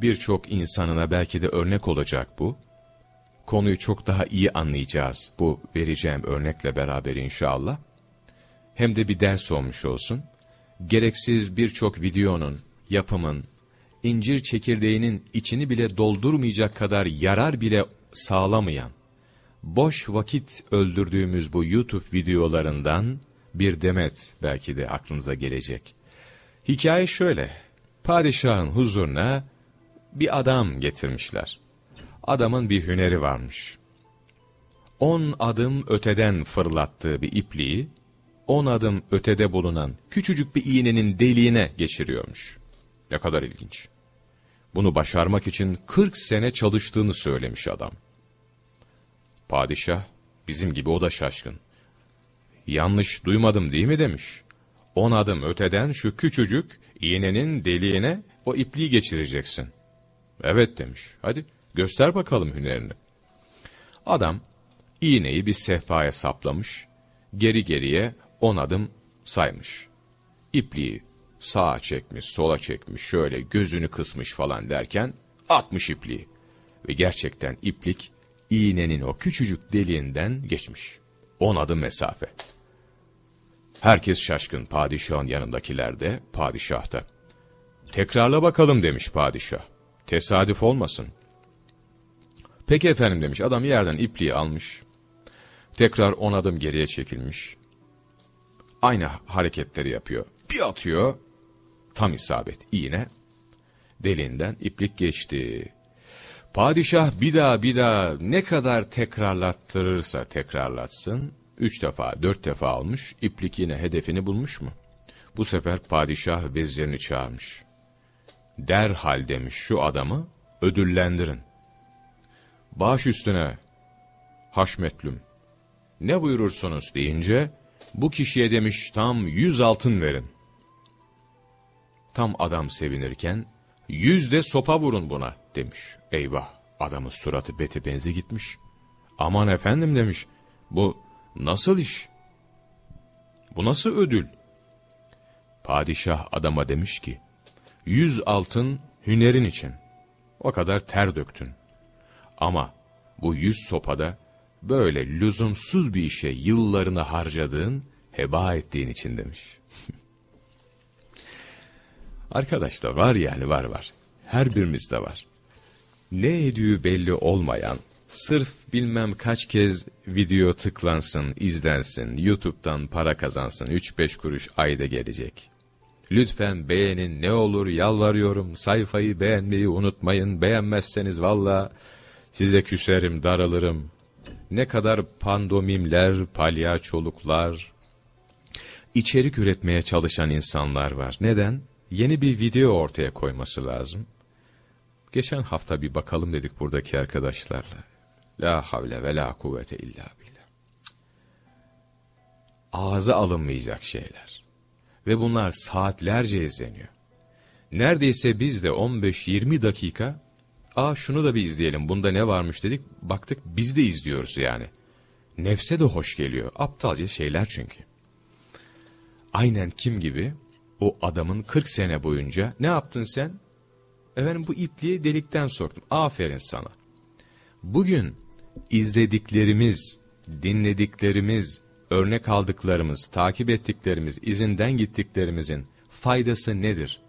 birçok insanına belki de örnek olacak bu. Konuyu çok daha iyi anlayacağız bu vereceğim örnekle beraber inşallah. Hem de bir ders olmuş olsun. Gereksiz birçok videonun, yapımın, incir çekirdeğinin içini bile doldurmayacak kadar yarar bile sağlamayan, boş vakit öldürdüğümüz bu YouTube videolarından bir demet belki de aklınıza gelecek. Hikaye şöyle, padişahın huzuruna bir adam getirmişler. Adamın bir hüneri varmış. On adım öteden fırlattığı bir ipliği, on adım ötede bulunan küçücük bir iğnenin deliğine geçiriyormuş. Ne kadar ilginç. Bunu başarmak için 40 sene çalıştığını söylemiş adam. Padişah, bizim gibi o da şaşkın. Yanlış duymadım değil mi demiş. On adım öteden şu küçücük iğnenin deliğine o ipliği geçireceksin. Evet demiş. Hadi göster bakalım hünerini. Adam iğneyi bir sehpaya saplamış, geri geriye on adım saymış. İpliği sağa çekmiş, sola çekmiş, şöyle gözünü kısmış falan derken atmış ipliği. Ve gerçekten iplik iğnenin o küçücük deliğinden geçmiş. On adım mesafe. Herkes şaşkın padişahın yanındakiler de padişahta. Tekrarla bakalım demiş padişah. Tesadüf olmasın. Peki efendim demiş adam yerden ipliği almış. Tekrar on adım geriye çekilmiş. Aynı hareketleri yapıyor. Bir atıyor. Tam isabet iğne. Deliğinden iplik geçti. Padişah bir daha bir daha ne kadar tekrarlattırırsa tekrarlatsın, üç defa dört defa almış, iplik yine hedefini bulmuş mu? Bu sefer padişah vezirini çağırmış. Derhal demiş şu adamı ödüllendirin. Baş üstüne haşmetlüm ne buyurursunuz deyince bu kişiye demiş tam yüz altın verin. Tam adam sevinirken yüzde sopa vurun buna demiş. Eyvah adamın suratı beti benzi gitmiş. Aman efendim demiş bu nasıl iş? Bu nasıl ödül? Padişah adama demiş ki yüz altın hünerin için. O kadar ter döktün. Ama bu yüz sopada böyle lüzumsuz bir işe yıllarını harcadığın, heba ettiğin için demiş. Arkadaşlar var yani var var. Her birimizde var. Ne ediyor belli olmayan, sırf bilmem kaç kez video tıklansın, izlensin, YouTube'dan para kazansın, 3-5 kuruş ayda gelecek. Lütfen beğenin ne olur yalvarıyorum, sayfayı beğenmeyi unutmayın, beğenmezseniz valla size küserim, daralırım. Ne kadar pandomimler, palyaçoluklar, içerik üretmeye çalışan insanlar var. Neden? Yeni bir video ortaya koyması lazım. Geçen hafta bir bakalım dedik buradaki arkadaşlarla. La havle ve la kuvvete illa billah. Ağza alınmayacak şeyler. Ve bunlar saatlerce izleniyor. Neredeyse biz de 15-20 dakika, aa şunu da bir izleyelim, bunda ne varmış dedik, baktık biz de izliyoruz yani. Nefse de hoş geliyor, aptalca şeyler çünkü. Aynen kim gibi? O adamın 40 sene boyunca ne yaptın sen? Efendim bu ipliği delikten soktum. Aferin sana. Bugün izlediklerimiz, dinlediklerimiz, örnek aldıklarımız, takip ettiklerimiz, izinden gittiklerimizin faydası nedir?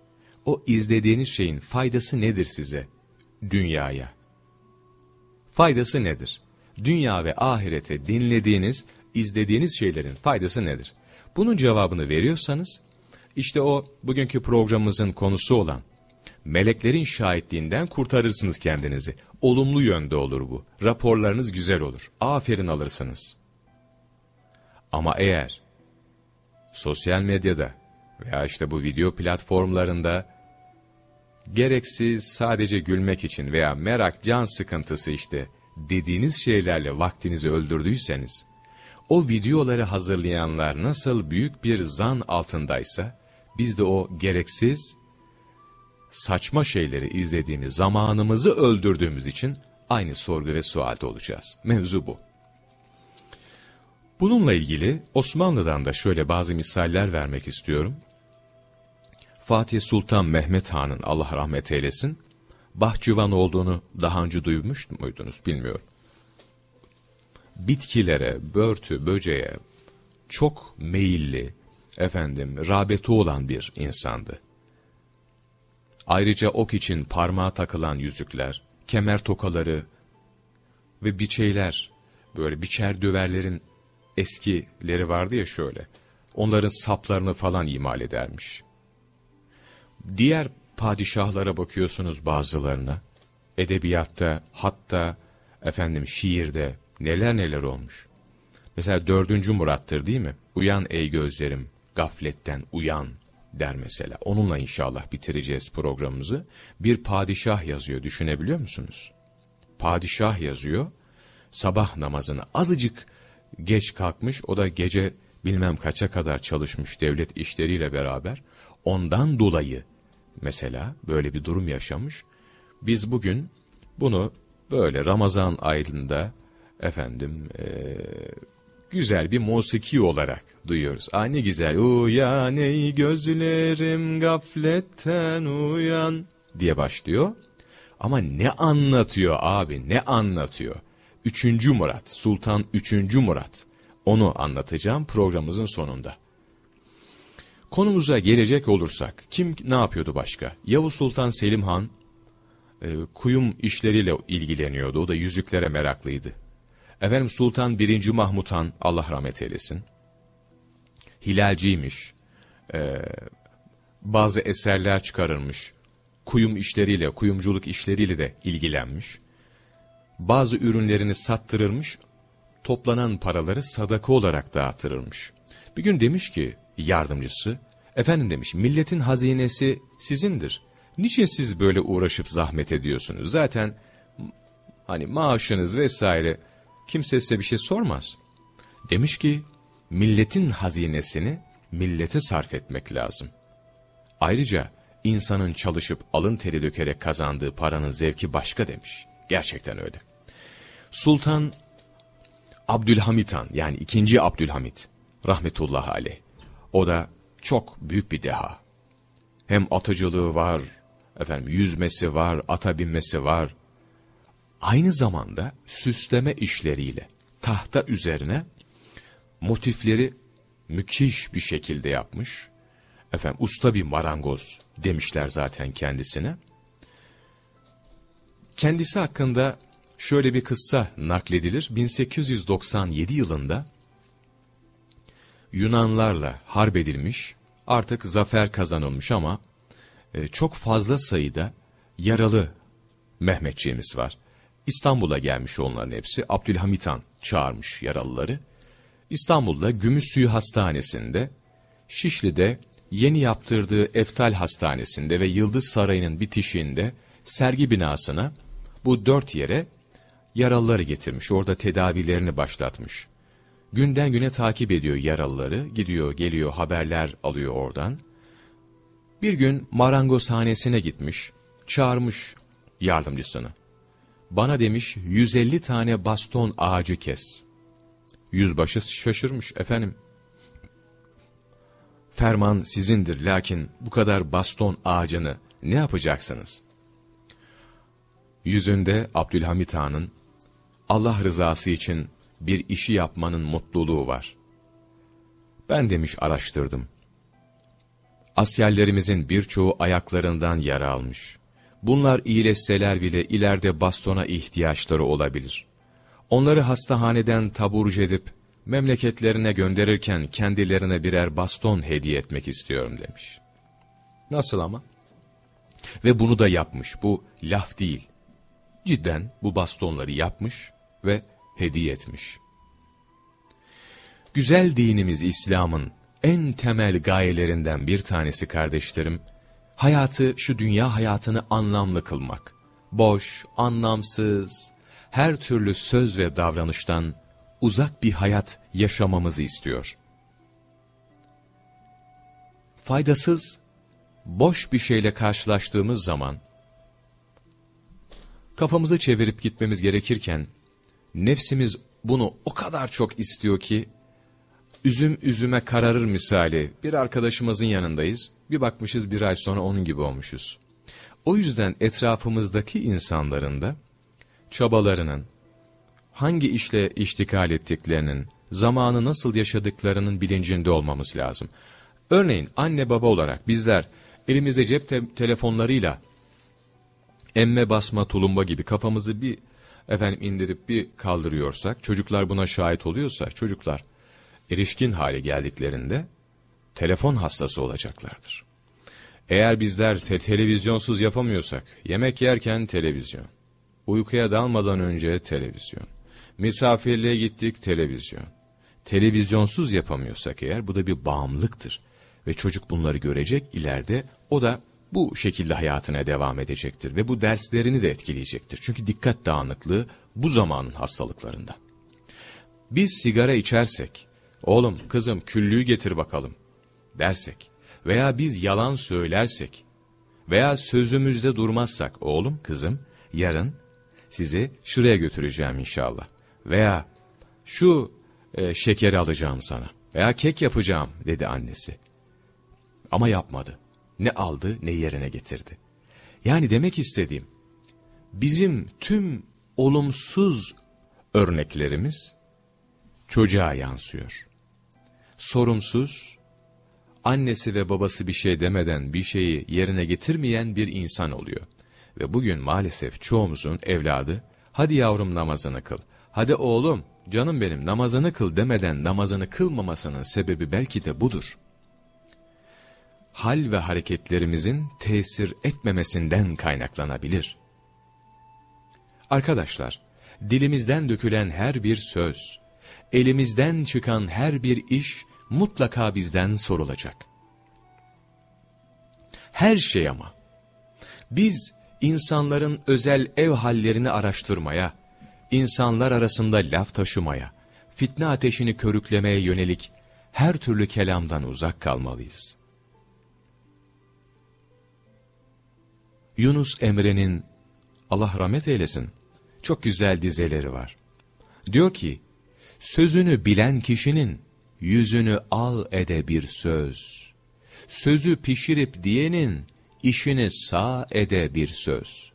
O izlediğiniz şeyin faydası nedir size? Dünyaya. Faydası nedir? Dünya ve ahirete dinlediğiniz, izlediğiniz şeylerin faydası nedir? Bunun cevabını veriyorsanız, işte o bugünkü programımızın konusu olan meleklerin şahitliğinden kurtarırsınız kendinizi. Olumlu yönde olur bu. Raporlarınız güzel olur. Aferin alırsınız. Ama eğer sosyal medyada veya işte bu video platformlarında gereksiz sadece gülmek için veya merak, can sıkıntısı işte dediğiniz şeylerle vaktinizi öldürdüyseniz, o videoları hazırlayanlar nasıl büyük bir zan altındaysa, biz de o gereksiz, saçma şeyleri izlediğimiz, zamanımızı öldürdüğümüz için aynı sorgu ve sualde olacağız. Mevzu bu. Bununla ilgili Osmanlı'dan da şöyle bazı misaller vermek istiyorum. Fatih Sultan Mehmet Han'ın Allah rahmet eylesin, bahçıvan olduğunu daha önce duymuş muydunuz bilmiyorum. Bitkilere, börtü, böceğe çok meyilli, efendim, rağbeti olan bir insandı. Ayrıca ok için parmağa takılan yüzükler, kemer tokaları ve biçeyler, böyle biçer döverlerin eskileri vardı ya şöyle, onların saplarını falan imal edermiş. Diğer padişahlara bakıyorsunuz bazılarına, edebiyatta, hatta efendim şiirde neler neler olmuş. Mesela dördüncü Murat'tır değil mi? Uyan ey gözlerim, gafletten uyan der mesela. Onunla inşallah bitireceğiz programımızı. Bir padişah yazıyor düşünebiliyor musunuz? Padişah yazıyor. Sabah namazını azıcık geç kalkmış. O da gece bilmem kaça kadar çalışmış devlet işleriyle beraber. Ondan dolayı mesela böyle bir durum yaşamış. Biz bugün bunu böyle Ramazan ayında efendim ee, güzel bir musiki olarak duyuyoruz. Aa ne güzel. Uyan ey gözlerim gafletten uyan diye başlıyor. Ama ne anlatıyor abi ne anlatıyor? Üçüncü Murat, Sultan Üçüncü Murat. Onu anlatacağım programımızın sonunda. Konumuza gelecek olursak kim ne yapıyordu başka? Yavuz Sultan Selim Han e, kuyum işleriyle ilgileniyordu. O da yüzüklere meraklıydı. Efendim Sultan 1. Mahmut Han Allah rahmet eylesin. Hilalciymiş. Ee, bazı eserler çıkarırmış. Kuyum işleriyle, kuyumculuk işleriyle de ilgilenmiş. Bazı ürünlerini sattırırmış. Toplanan paraları sadaka olarak dağıtırırmış. Bir gün demiş ki yardımcısı, efendim demiş milletin hazinesi sizindir. Niçin siz böyle uğraşıp zahmet ediyorsunuz? Zaten hani maaşınız vesaire kimse size bir şey sormaz. Demiş ki, milletin hazinesini millete sarf etmek lazım. Ayrıca insanın çalışıp alın teri dökerek kazandığı paranın zevki başka demiş. Gerçekten öyle. Sultan Abdülhamit Han yani ikinci Abdülhamit rahmetullahi aleyh. O da çok büyük bir deha. Hem atıcılığı var, efendim yüzmesi var, ata binmesi var, aynı zamanda süsleme işleriyle tahta üzerine motifleri müthiş bir şekilde yapmış. efendim usta bir marangoz demişler zaten kendisine. Kendisi hakkında şöyle bir kıssa nakledilir. 1897 yılında Yunanlarla harp edilmiş, artık zafer kazanılmış ama e, çok fazla sayıda yaralı Mehmetçiğimiz var. İstanbul'a gelmiş onların hepsi. Abdülhamit Han çağırmış yaralıları. İstanbul'da Gümüşsuyu Hastanesi'nde, Şişli'de yeni yaptırdığı Eftal Hastanesi'nde ve Yıldız Sarayı'nın bitişiğinde sergi binasına bu dört yere yaralıları getirmiş. Orada tedavilerini başlatmış. Günden güne takip ediyor yaralıları. Gidiyor, geliyor, haberler alıyor oradan. Bir gün marangozhanesine gitmiş. Çağırmış yardımcısını. Bana demiş 150 tane baston ağacı kes. Yüzbaşı şaşırmış efendim. Ferman sizindir lakin bu kadar baston ağacını ne yapacaksınız? Yüzünde Abdülhamit Han'ın Allah rızası için bir işi yapmanın mutluluğu var. Ben demiş araştırdım. Askerlerimizin birçoğu ayaklarından yara almış. Bunlar iyileşseler bile ileride bastona ihtiyaçları olabilir. Onları hastahaneden taburcu edip memleketlerine gönderirken kendilerine birer baston hediye etmek istiyorum demiş. Nasıl ama? Ve bunu da yapmış. Bu laf değil. Cidden bu bastonları yapmış ve hediye etmiş. Güzel dinimiz İslam'ın en temel gayelerinden bir tanesi kardeşlerim, hayatı, şu dünya hayatını anlamlı kılmak. Boş, anlamsız, her türlü söz ve davranıştan uzak bir hayat yaşamamızı istiyor. Faydasız, boş bir şeyle karşılaştığımız zaman, kafamızı çevirip gitmemiz gerekirken, nefsimiz bunu o kadar çok istiyor ki, üzüm üzüme kararır misali bir arkadaşımızın yanındayız. Bir bakmışız bir ay sonra onun gibi olmuşuz. O yüzden etrafımızdaki insanların da çabalarının, hangi işle iştikal ettiklerinin, zamanı nasıl yaşadıklarının bilincinde olmamız lazım. Örneğin anne baba olarak bizler elimizde cep te telefonlarıyla emme basma tulumba gibi kafamızı bir efendim indirip bir kaldırıyorsak, çocuklar buna şahit oluyorsa, çocuklar erişkin hale geldiklerinde telefon hastası olacaklardır. Eğer bizler te televizyonsuz yapamıyorsak, yemek yerken televizyon, uykuya dalmadan önce televizyon, misafirliğe gittik televizyon, televizyonsuz yapamıyorsak eğer bu da bir bağımlılıktır. Ve çocuk bunları görecek ileride o da bu şekilde hayatına devam edecektir ve bu derslerini de etkileyecektir. Çünkü dikkat dağınıklığı bu zamanın hastalıklarında. Biz sigara içersek, oğlum kızım küllüğü getir bakalım dersek veya biz yalan söylersek veya sözümüzde durmazsak oğlum kızım yarın sizi şuraya götüreceğim inşallah veya şu e, şekeri alacağım sana veya kek yapacağım dedi annesi. Ama yapmadı. Ne aldı ne yerine getirdi. Yani demek istediğim bizim tüm olumsuz örneklerimiz çocuğa yansıyor sorumsuz, annesi ve babası bir şey demeden bir şeyi yerine getirmeyen bir insan oluyor. Ve bugün maalesef çoğumuzun evladı, hadi yavrum namazını kıl, hadi oğlum canım benim namazını kıl demeden namazını kılmamasının sebebi belki de budur. Hal ve hareketlerimizin tesir etmemesinden kaynaklanabilir. Arkadaşlar, dilimizden dökülen her bir söz, elimizden çıkan her bir iş mutlaka bizden sorulacak. Her şey ama. Biz insanların özel ev hallerini araştırmaya, insanlar arasında laf taşımaya, fitne ateşini körüklemeye yönelik her türlü kelamdan uzak kalmalıyız. Yunus Emre'nin, Allah rahmet eylesin, çok güzel dizeleri var. Diyor ki, Sözünü bilen kişinin yüzünü al ede bir söz. Sözü pişirip diyenin işini sağ ede bir söz.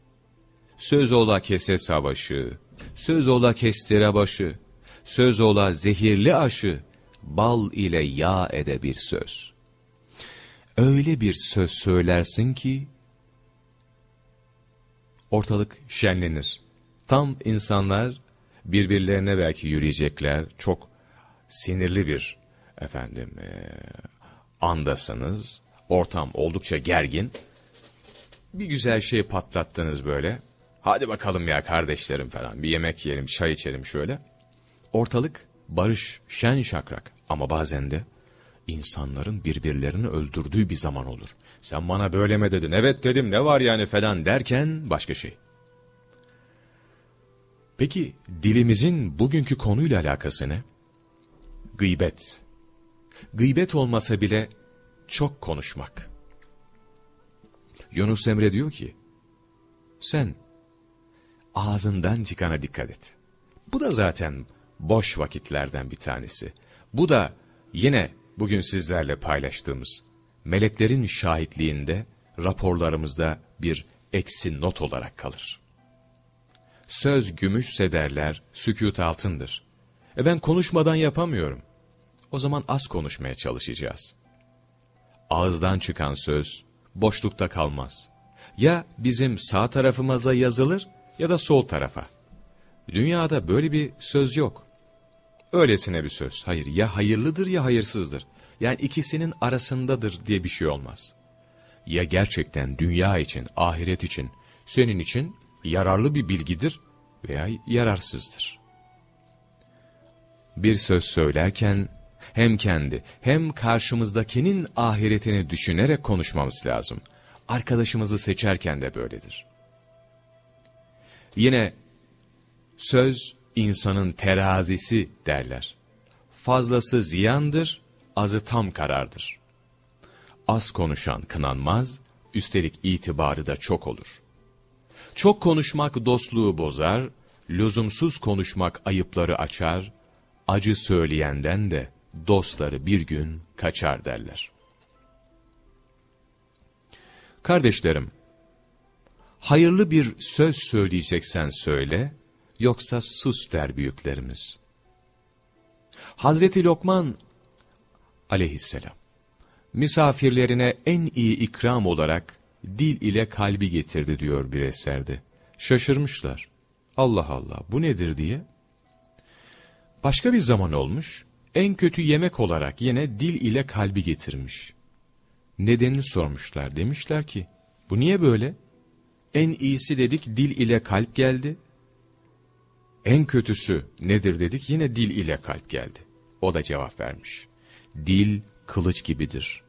Söz ola kese savaşı, söz ola kestire başı, söz ola zehirli aşı, bal ile yağ ede bir söz. öyle bir söz söylersin ki, ortalık şenlenir. Tam insanlar birbirlerine belki yürüyecekler, çok sinirli bir efendim e, andasınız, ortam oldukça gergin. Bir güzel şey patlattınız böyle. Hadi bakalım ya kardeşlerim falan bir yemek yiyelim, çay içelim şöyle. Ortalık barış, şen şakrak ama bazen de insanların birbirlerini öldürdüğü bir zaman olur. Sen bana böyle mi dedin, evet dedim ne var yani falan derken başka şey. Peki dilimizin bugünkü konuyla alakası ne? Gıybet. Gıybet olmasa bile çok konuşmak. Yunus Emre diyor ki, sen ağzından çıkana dikkat et. Bu da zaten boş vakitlerden bir tanesi. Bu da yine bugün sizlerle paylaştığımız meleklerin şahitliğinde raporlarımızda bir eksi not olarak kalır. Söz gümüşse derler, sükût altındır. E ben konuşmadan yapamıyorum. O zaman az konuşmaya çalışacağız. Ağızdan çıkan söz boşlukta kalmaz. Ya bizim sağ tarafımıza yazılır ya da sol tarafa. Dünyada böyle bir söz yok. Öylesine bir söz. Hayır ya hayırlıdır ya hayırsızdır. Yani ikisinin arasındadır diye bir şey olmaz. Ya gerçekten dünya için, ahiret için, senin için yararlı bir bilgidir veya yararsızdır. Bir söz söylerken hem kendi hem karşımızdakinin ahiretini düşünerek konuşmamız lazım. Arkadaşımızı seçerken de böyledir. Yine söz insanın terazisi derler. Fazlası ziyandır, azı tam karardır. Az konuşan kınanmaz, üstelik itibarı da çok olur. Çok konuşmak dostluğu bozar, lüzumsuz konuşmak ayıpları açar, acı söyleyenden de dostları bir gün kaçar derler. Kardeşlerim, hayırlı bir söz söyleyeceksen söyle, yoksa sus der büyüklerimiz. Hazreti Lokman aleyhisselam, misafirlerine en iyi ikram olarak dil ile kalbi getirdi diyor bir eserde. Şaşırmışlar. Allah Allah bu nedir diye. Başka bir zaman olmuş, en kötü yemek olarak yine dil ile kalbi getirmiş. Nedenini sormuşlar. Demişler ki, bu niye böyle? En iyisi dedik dil ile kalp geldi. En kötüsü nedir dedik yine dil ile kalp geldi. O da cevap vermiş. Dil kılıç gibidir.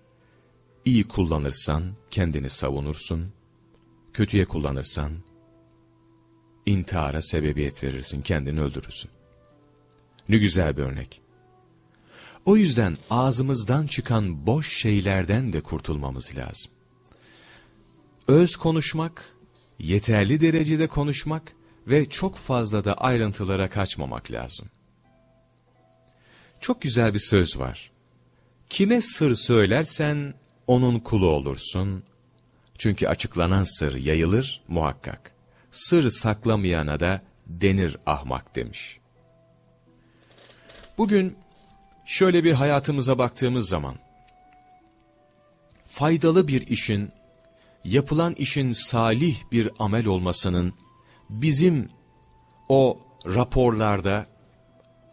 İyi kullanırsan kendini savunursun. Kötüye kullanırsan intihara sebebiyet verirsin, kendini öldürürsün. Ne güzel bir örnek. O yüzden ağzımızdan çıkan boş şeylerden de kurtulmamız lazım. Öz konuşmak, yeterli derecede konuşmak ve çok fazla da ayrıntılara kaçmamak lazım. Çok güzel bir söz var. Kime sır söylersen onun kulu olursun. Çünkü açıklanan sır yayılır muhakkak. Sır saklamayana da denir ahmak demiş. Bugün şöyle bir hayatımıza baktığımız zaman, faydalı bir işin, yapılan işin salih bir amel olmasının, bizim o raporlarda,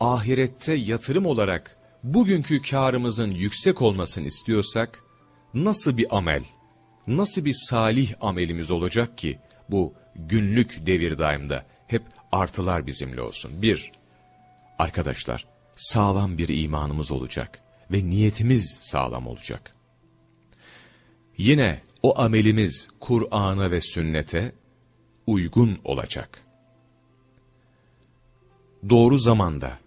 ahirette yatırım olarak, bugünkü karımızın yüksek olmasını istiyorsak, nasıl bir amel, nasıl bir salih amelimiz olacak ki, bu günlük devir daimde hep artılar bizimle olsun. Bir, arkadaşlar, sağlam bir imanımız olacak ve niyetimiz sağlam olacak. Yine o amelimiz Kur'an'a ve sünnete uygun olacak. Doğru zamanda,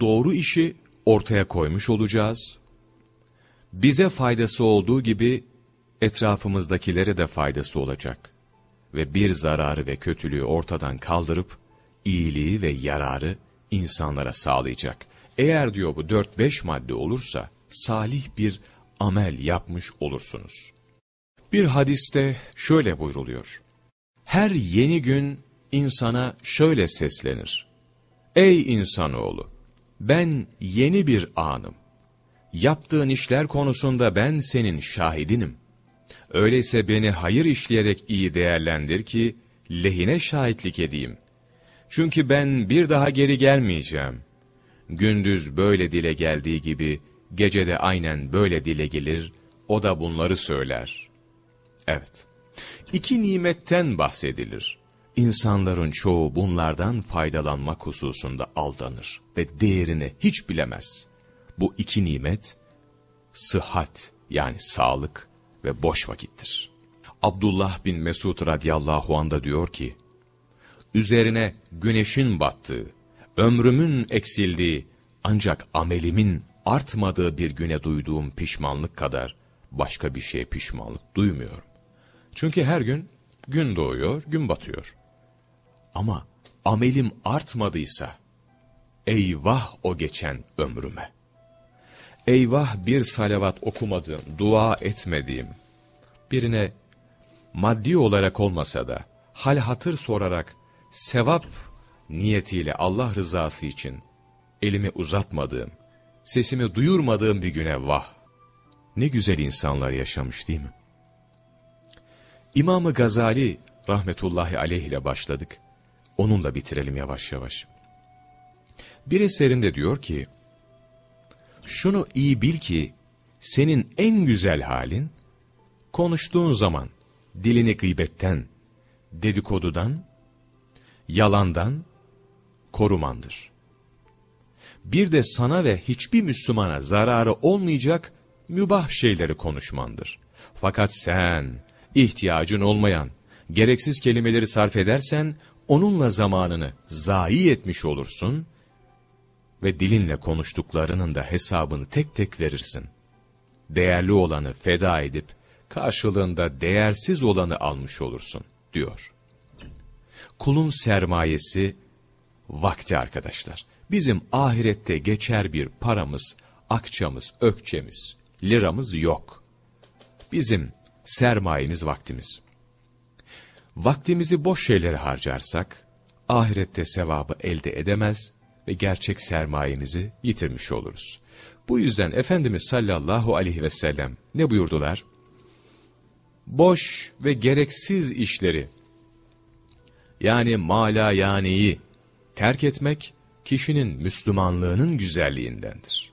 doğru işi ortaya koymuş olacağız. Bize faydası olduğu gibi etrafımızdakilere de faydası olacak. Ve bir zararı ve kötülüğü ortadan kaldırıp, iyiliği ve yararı insanlara sağlayacak. Eğer diyor bu dört beş madde olursa salih bir amel yapmış olursunuz. Bir hadiste şöyle buyruluyor. Her yeni gün insana şöyle seslenir. Ey insanoğlu! Ben yeni bir anım. Yaptığın işler konusunda ben senin şahidinim. Öyleyse beni hayır işleyerek iyi değerlendir ki, lehine şahitlik edeyim. Çünkü ben bir daha geri gelmeyeceğim. Gündüz böyle dile geldiği gibi, gecede aynen böyle dile gelir, o da bunları söyler. Evet, iki nimetten bahsedilir. İnsanların çoğu bunlardan faydalanmak hususunda aldanır ve değerini hiç bilemez. Bu iki nimet, sıhhat yani sağlık ve boş vakittir. Abdullah bin Mesud radıyallahu anda diyor ki, Üzerine güneşin battığı, ömrümün eksildiği, ancak amelimin artmadığı bir güne duyduğum pişmanlık kadar başka bir şeye pişmanlık duymuyorum. Çünkü her gün gün doğuyor, gün batıyor. Ama amelim artmadıysa, eyvah o geçen ömrüme. Eyvah bir salavat okumadığım, dua etmediğim, birine maddi olarak olmasa da hal hatır sorarak sevap niyetiyle Allah rızası için elimi uzatmadığım, sesimi duyurmadığım bir güne vah. Ne güzel insanlar yaşamış değil mi? İmamı Gazali rahmetullahi aleyh ile başladık. Onunla bitirelim yavaş yavaş. Bir eserinde diyor ki, şunu iyi bil ki, senin en güzel halin, konuştuğun zaman dilini gıybetten, dedikodudan, yalandan korumandır. Bir de sana ve hiçbir Müslümana zararı olmayacak mübah şeyleri konuşmandır. Fakat sen ihtiyacın olmayan, gereksiz kelimeleri sarf edersen onunla zamanını zayi etmiş olursun ve dilinle konuştuklarının da hesabını tek tek verirsin. Değerli olanı feda edip karşılığında değersiz olanı almış olursun diyor. Kulun sermayesi vakti arkadaşlar. Bizim ahirette geçer bir paramız, akçamız, ökçemiz, liramız yok. Bizim sermayemiz vaktimiz. Vaktimizi boş şeylere harcarsak, ahirette sevabı elde edemez ve gerçek sermayemizi yitirmiş oluruz. Bu yüzden Efendimiz sallallahu aleyhi ve sellem ne buyurdular? Boş ve gereksiz işleri, yani mala yaniyi terk etmek, kişinin Müslümanlığının güzelliğindendir.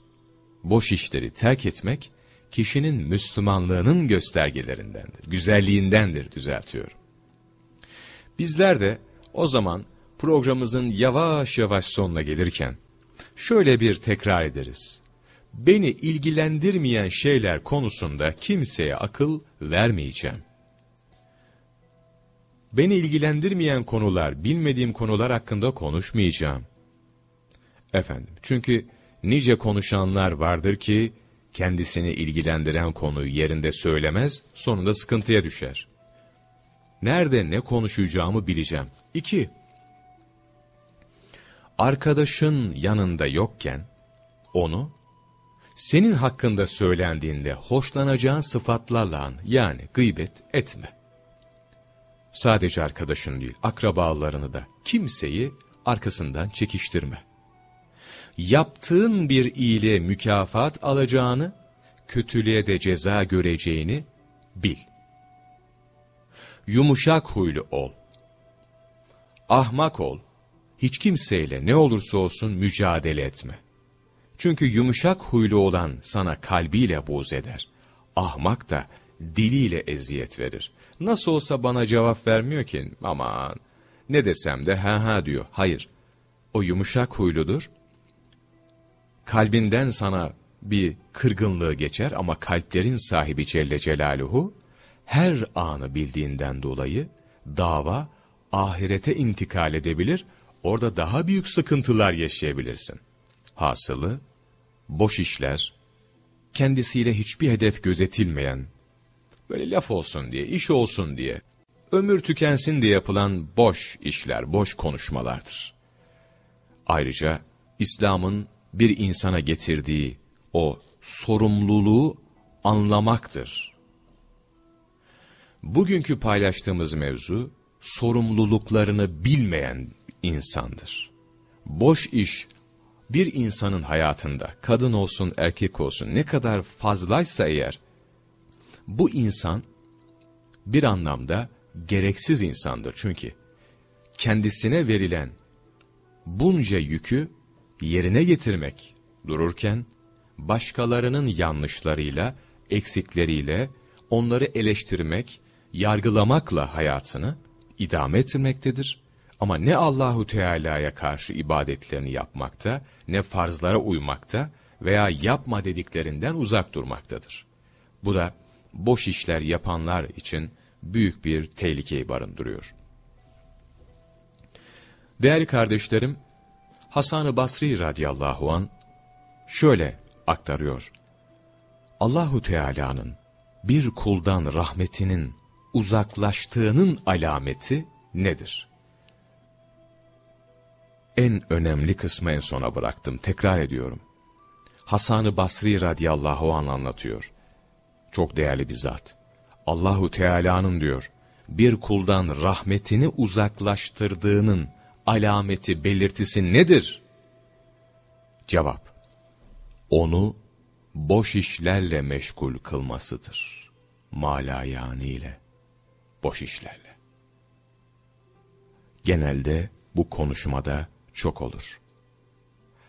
Boş işleri terk etmek, kişinin Müslümanlığının göstergelerindendir, güzelliğindendir düzeltiyorum. Bizler de o zaman programımızın yavaş yavaş sonuna gelirken, şöyle bir tekrar ederiz. Beni ilgilendirmeyen şeyler konusunda kimseye akıl vermeyeceğim. Beni ilgilendirmeyen konular, bilmediğim konular hakkında konuşmayacağım. Efendim, çünkü nice konuşanlar vardır ki, kendisini ilgilendiren konuyu yerinde söylemez, sonunda sıkıntıya düşer. Nerede ne konuşacağımı bileceğim. İki, arkadaşın yanında yokken, onu, senin hakkında söylendiğinde hoşlanacağın sıfatlarla yani gıybet etme. Sadece arkadaşın değil, akrabalarını da, kimseyi arkasından çekiştirme. Yaptığın bir iyiliğe mükafat alacağını, kötülüğe de ceza göreceğini bil. Yumuşak huylu ol. Ahmak ol. Hiç kimseyle ne olursa olsun mücadele etme. Çünkü yumuşak huylu olan sana kalbiyle buğz eder. Ahmak da diliyle eziyet verir. Nasıl olsa bana cevap vermiyor ki aman ne desem de ha ha diyor. Hayır o yumuşak huyludur. Kalbinden sana bir kırgınlığı geçer ama kalplerin sahibi Celle Celaluhu her anı bildiğinden dolayı dava ahirete intikal edebilir, orada daha büyük sıkıntılar yaşayabilirsin. Hasılı, boş işler, kendisiyle hiçbir hedef gözetilmeyen, böyle laf olsun diye, iş olsun diye, ömür tükensin diye yapılan boş işler, boş konuşmalardır. Ayrıca İslam'ın bir insana getirdiği o sorumluluğu anlamaktır. Bugünkü paylaştığımız mevzu, sorumluluklarını bilmeyen insandır. Boş iş bir insanın hayatında kadın olsun erkek olsun ne kadar fazlaysa eğer bu insan bir anlamda gereksiz insandır. Çünkü kendisine verilen bunca yükü yerine getirmek dururken başkalarının yanlışlarıyla, eksikleriyle onları eleştirmek, yargılamakla hayatını idame ettirmektedir. Ama ne Allahu Teala'ya karşı ibadetlerini yapmakta, ne farzlara uymakta veya yapma dediklerinden uzak durmaktadır. Bu da boş işler yapanlar için büyük bir tehlikeyi barındırıyor. Değerli kardeşlerim, Hasan-ı Basri radıyallahu an şöyle aktarıyor. Allahu Teala'nın bir kuldan rahmetinin uzaklaştığının alameti nedir? En önemli kısmı en sona bıraktım. Tekrar ediyorum. Hasan-ı Basri radıyallahu an anlatıyor. Çok değerli bir zat. Allahu Teala'nın diyor, bir kuldan rahmetini uzaklaştırdığının alameti, belirtisi nedir? Cevap, onu boş işlerle meşgul kılmasıdır. Malayaniyle, boş işlerle. Genelde bu konuşmada çok olur.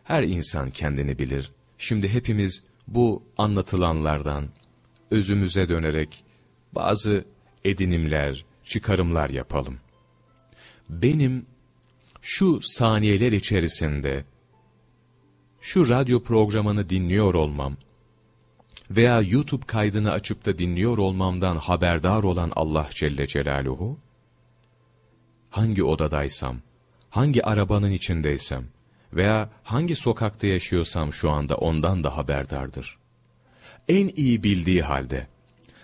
Her insan kendini bilir. Şimdi hepimiz bu anlatılanlardan özümüze dönerek bazı edinimler, çıkarımlar yapalım. Benim şu saniyeler içerisinde şu radyo programını dinliyor olmam veya YouTube kaydını açıp da dinliyor olmamdan haberdar olan Allah Celle Celaluhu, hangi odadaysam, hangi arabanın içindeysem veya hangi sokakta yaşıyorsam şu anda ondan da haberdardır. En iyi bildiği halde,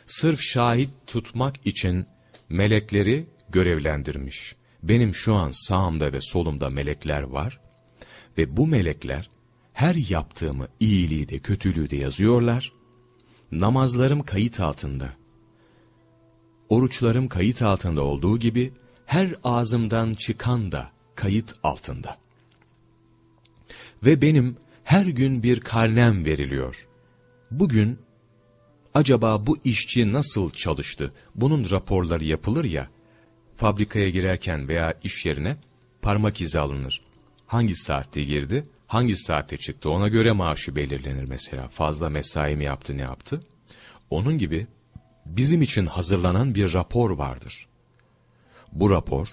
sırf şahit tutmak için melekleri görevlendirmiş. Benim şu an sağımda ve solumda melekler var ve bu melekler her yaptığımı iyiliği de kötülüğü de yazıyorlar. Namazlarım kayıt altında. Oruçlarım kayıt altında olduğu gibi her ağzımdan çıkan da kayıt altında. Ve benim her gün bir karnem veriliyor. Bugün acaba bu işçi nasıl çalıştı? Bunun raporları yapılır ya, fabrikaya girerken veya iş yerine parmak izi alınır. Hangi saatte girdi, hangi saatte çıktı ona göre maaşı belirlenir mesela. Fazla mesai mi yaptı ne yaptı? Onun gibi bizim için hazırlanan bir rapor vardır. Bu rapor,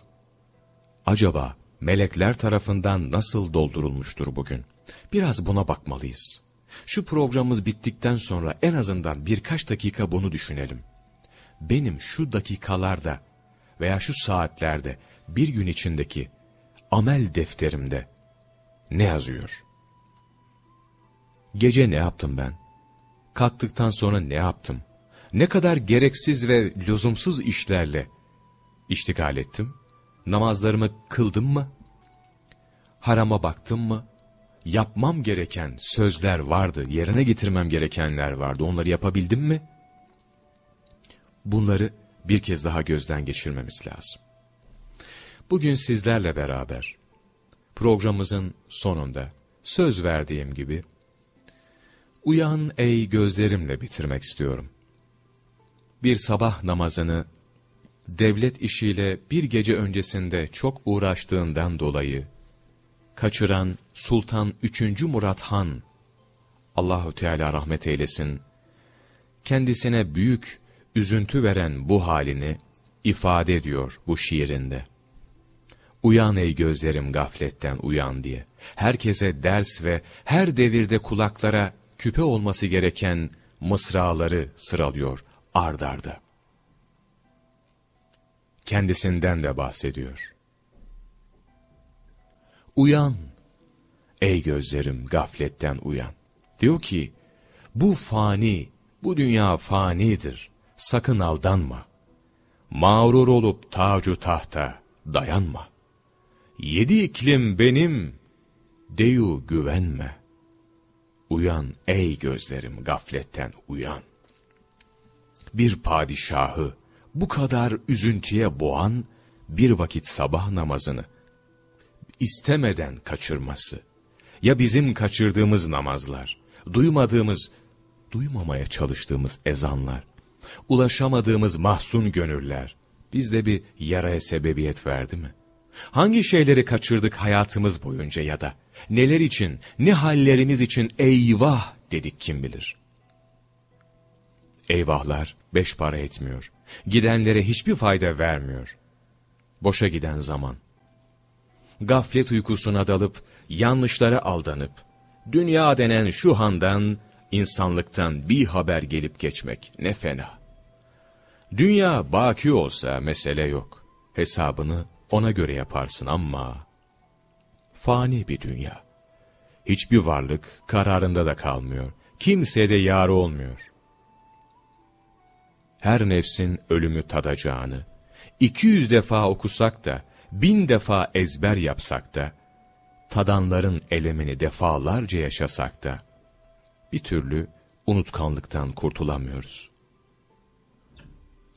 acaba melekler tarafından nasıl doldurulmuştur bugün? Biraz buna bakmalıyız. Şu programımız bittikten sonra en azından birkaç dakika bunu düşünelim. Benim şu dakikalarda veya şu saatlerde bir gün içindeki amel defterimde ne yazıyor? Gece ne yaptım ben? Kalktıktan sonra ne yaptım? Ne kadar gereksiz ve lüzumsuz işlerle iştigal ettim? Namazlarımı kıldım mı? Harama baktım mı? Yapmam gereken sözler vardı, yerine getirmem gerekenler vardı. Onları yapabildim mi? Bunları bir kez daha gözden geçirmemiz lazım. Bugün sizlerle beraber programımızın sonunda söz verdiğim gibi uyan ey gözlerimle bitirmek istiyorum. Bir sabah namazını devlet işiyle bir gece öncesinde çok uğraştığından dolayı kaçıran Sultan 3. Murat Han Allahu Teala rahmet eylesin kendisine büyük üzüntü veren bu halini ifade ediyor bu şiirinde. Uyan ey gözlerim gafletten uyan diye. Herkese ders ve her devirde kulaklara küpe olması gereken mısraları sıralıyor ardarda. Kendisinden de bahsediyor. Uyan ey gözlerim gafletten uyan. Diyor ki bu fani, bu dünya fanidir. Sakın aldanma. Mağrur olup tacu tahta dayanma. Yedi iklim benim, deyu güvenme. Uyan ey gözlerim gafletten uyan. Bir padişahı bu kadar üzüntüye boğan bir vakit sabah namazını istemeden kaçırması, Ya bizim kaçırdığımız namazlar, duymadığımız, duymamaya çalıştığımız ezanlar, ulaşamadığımız mahzun gönüller, bizde bir yaraya sebebiyet verdi mi? Hangi şeyleri kaçırdık hayatımız boyunca ya da neler için, ne hallerimiz için eyvah dedik kim bilir. Eyvahlar beş para etmiyor. Gidenlere hiçbir fayda vermiyor. Boşa giden zaman. Gaflet uykusuna dalıp, yanlışlara aldanıp, dünya denen şu handan, insanlıktan bir haber gelip geçmek ne fena. Dünya baki olsa mesele yok. Hesabını ona göre yaparsın ama fani bir dünya. Hiçbir varlık kararında da kalmıyor. Kimseye de yar olmuyor. Her nefsin ölümü tadacağını, 200 defa okusak da, bin defa ezber yapsak da, tadanların elemini defalarca yaşasak da, bir türlü unutkanlıktan kurtulamıyoruz.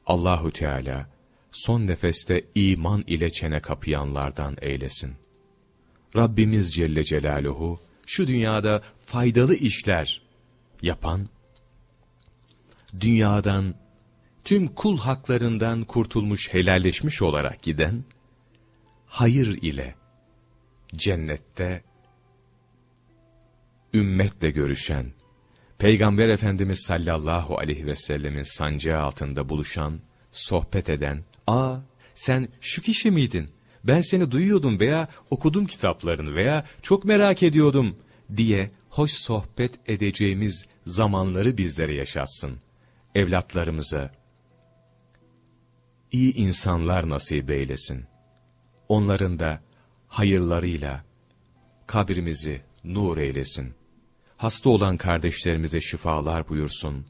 Allahu Teala son nefeste iman ile çene kapayanlardan eylesin. Rabbimiz Celle Celaluhu şu dünyada faydalı işler yapan, dünyadan tüm kul haklarından kurtulmuş helalleşmiş olarak giden, hayır ile cennette ümmetle görüşen, Peygamber Efendimiz sallallahu aleyhi ve sellemin sancağı altında buluşan, sohbet eden, ''Aa sen şu kişi miydin? Ben seni duyuyordum veya okudum kitaplarını veya çok merak ediyordum.'' diye hoş sohbet edeceğimiz zamanları bizlere yaşatsın. Evlatlarımıza iyi insanlar nasip eylesin. Onların da hayırlarıyla kabrimizi nur eylesin. Hasta olan kardeşlerimize şifalar buyursun.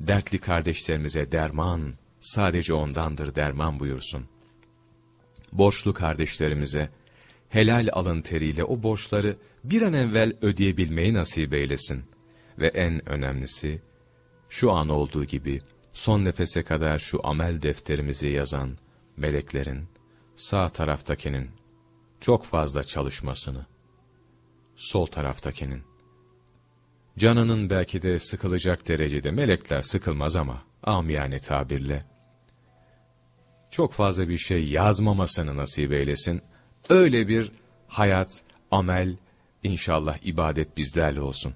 Dertli kardeşlerimize derman, sadece ondandır derman buyursun. Borçlu kardeşlerimize helal alın teriyle o borçları bir an evvel ödeyebilmeyi nasip eylesin. Ve en önemlisi, şu an olduğu gibi son nefese kadar şu amel defterimizi yazan meleklerin, sağ taraftakinin çok fazla çalışmasını, sol taraftakinin, canının belki de sıkılacak derecede melekler sıkılmaz ama amiyane tabirle, çok fazla bir şey yazmamasını nasip eylesin. Öyle bir hayat, amel, inşallah ibadet bizlerle olsun.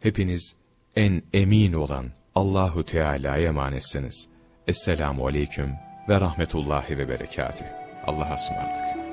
Hepiniz en emin olan Allahu Teala'ya emanetsiniz. Esselamu Aleyküm ve Rahmetullahi ve Berekatühü. Allah'a ısmarladık.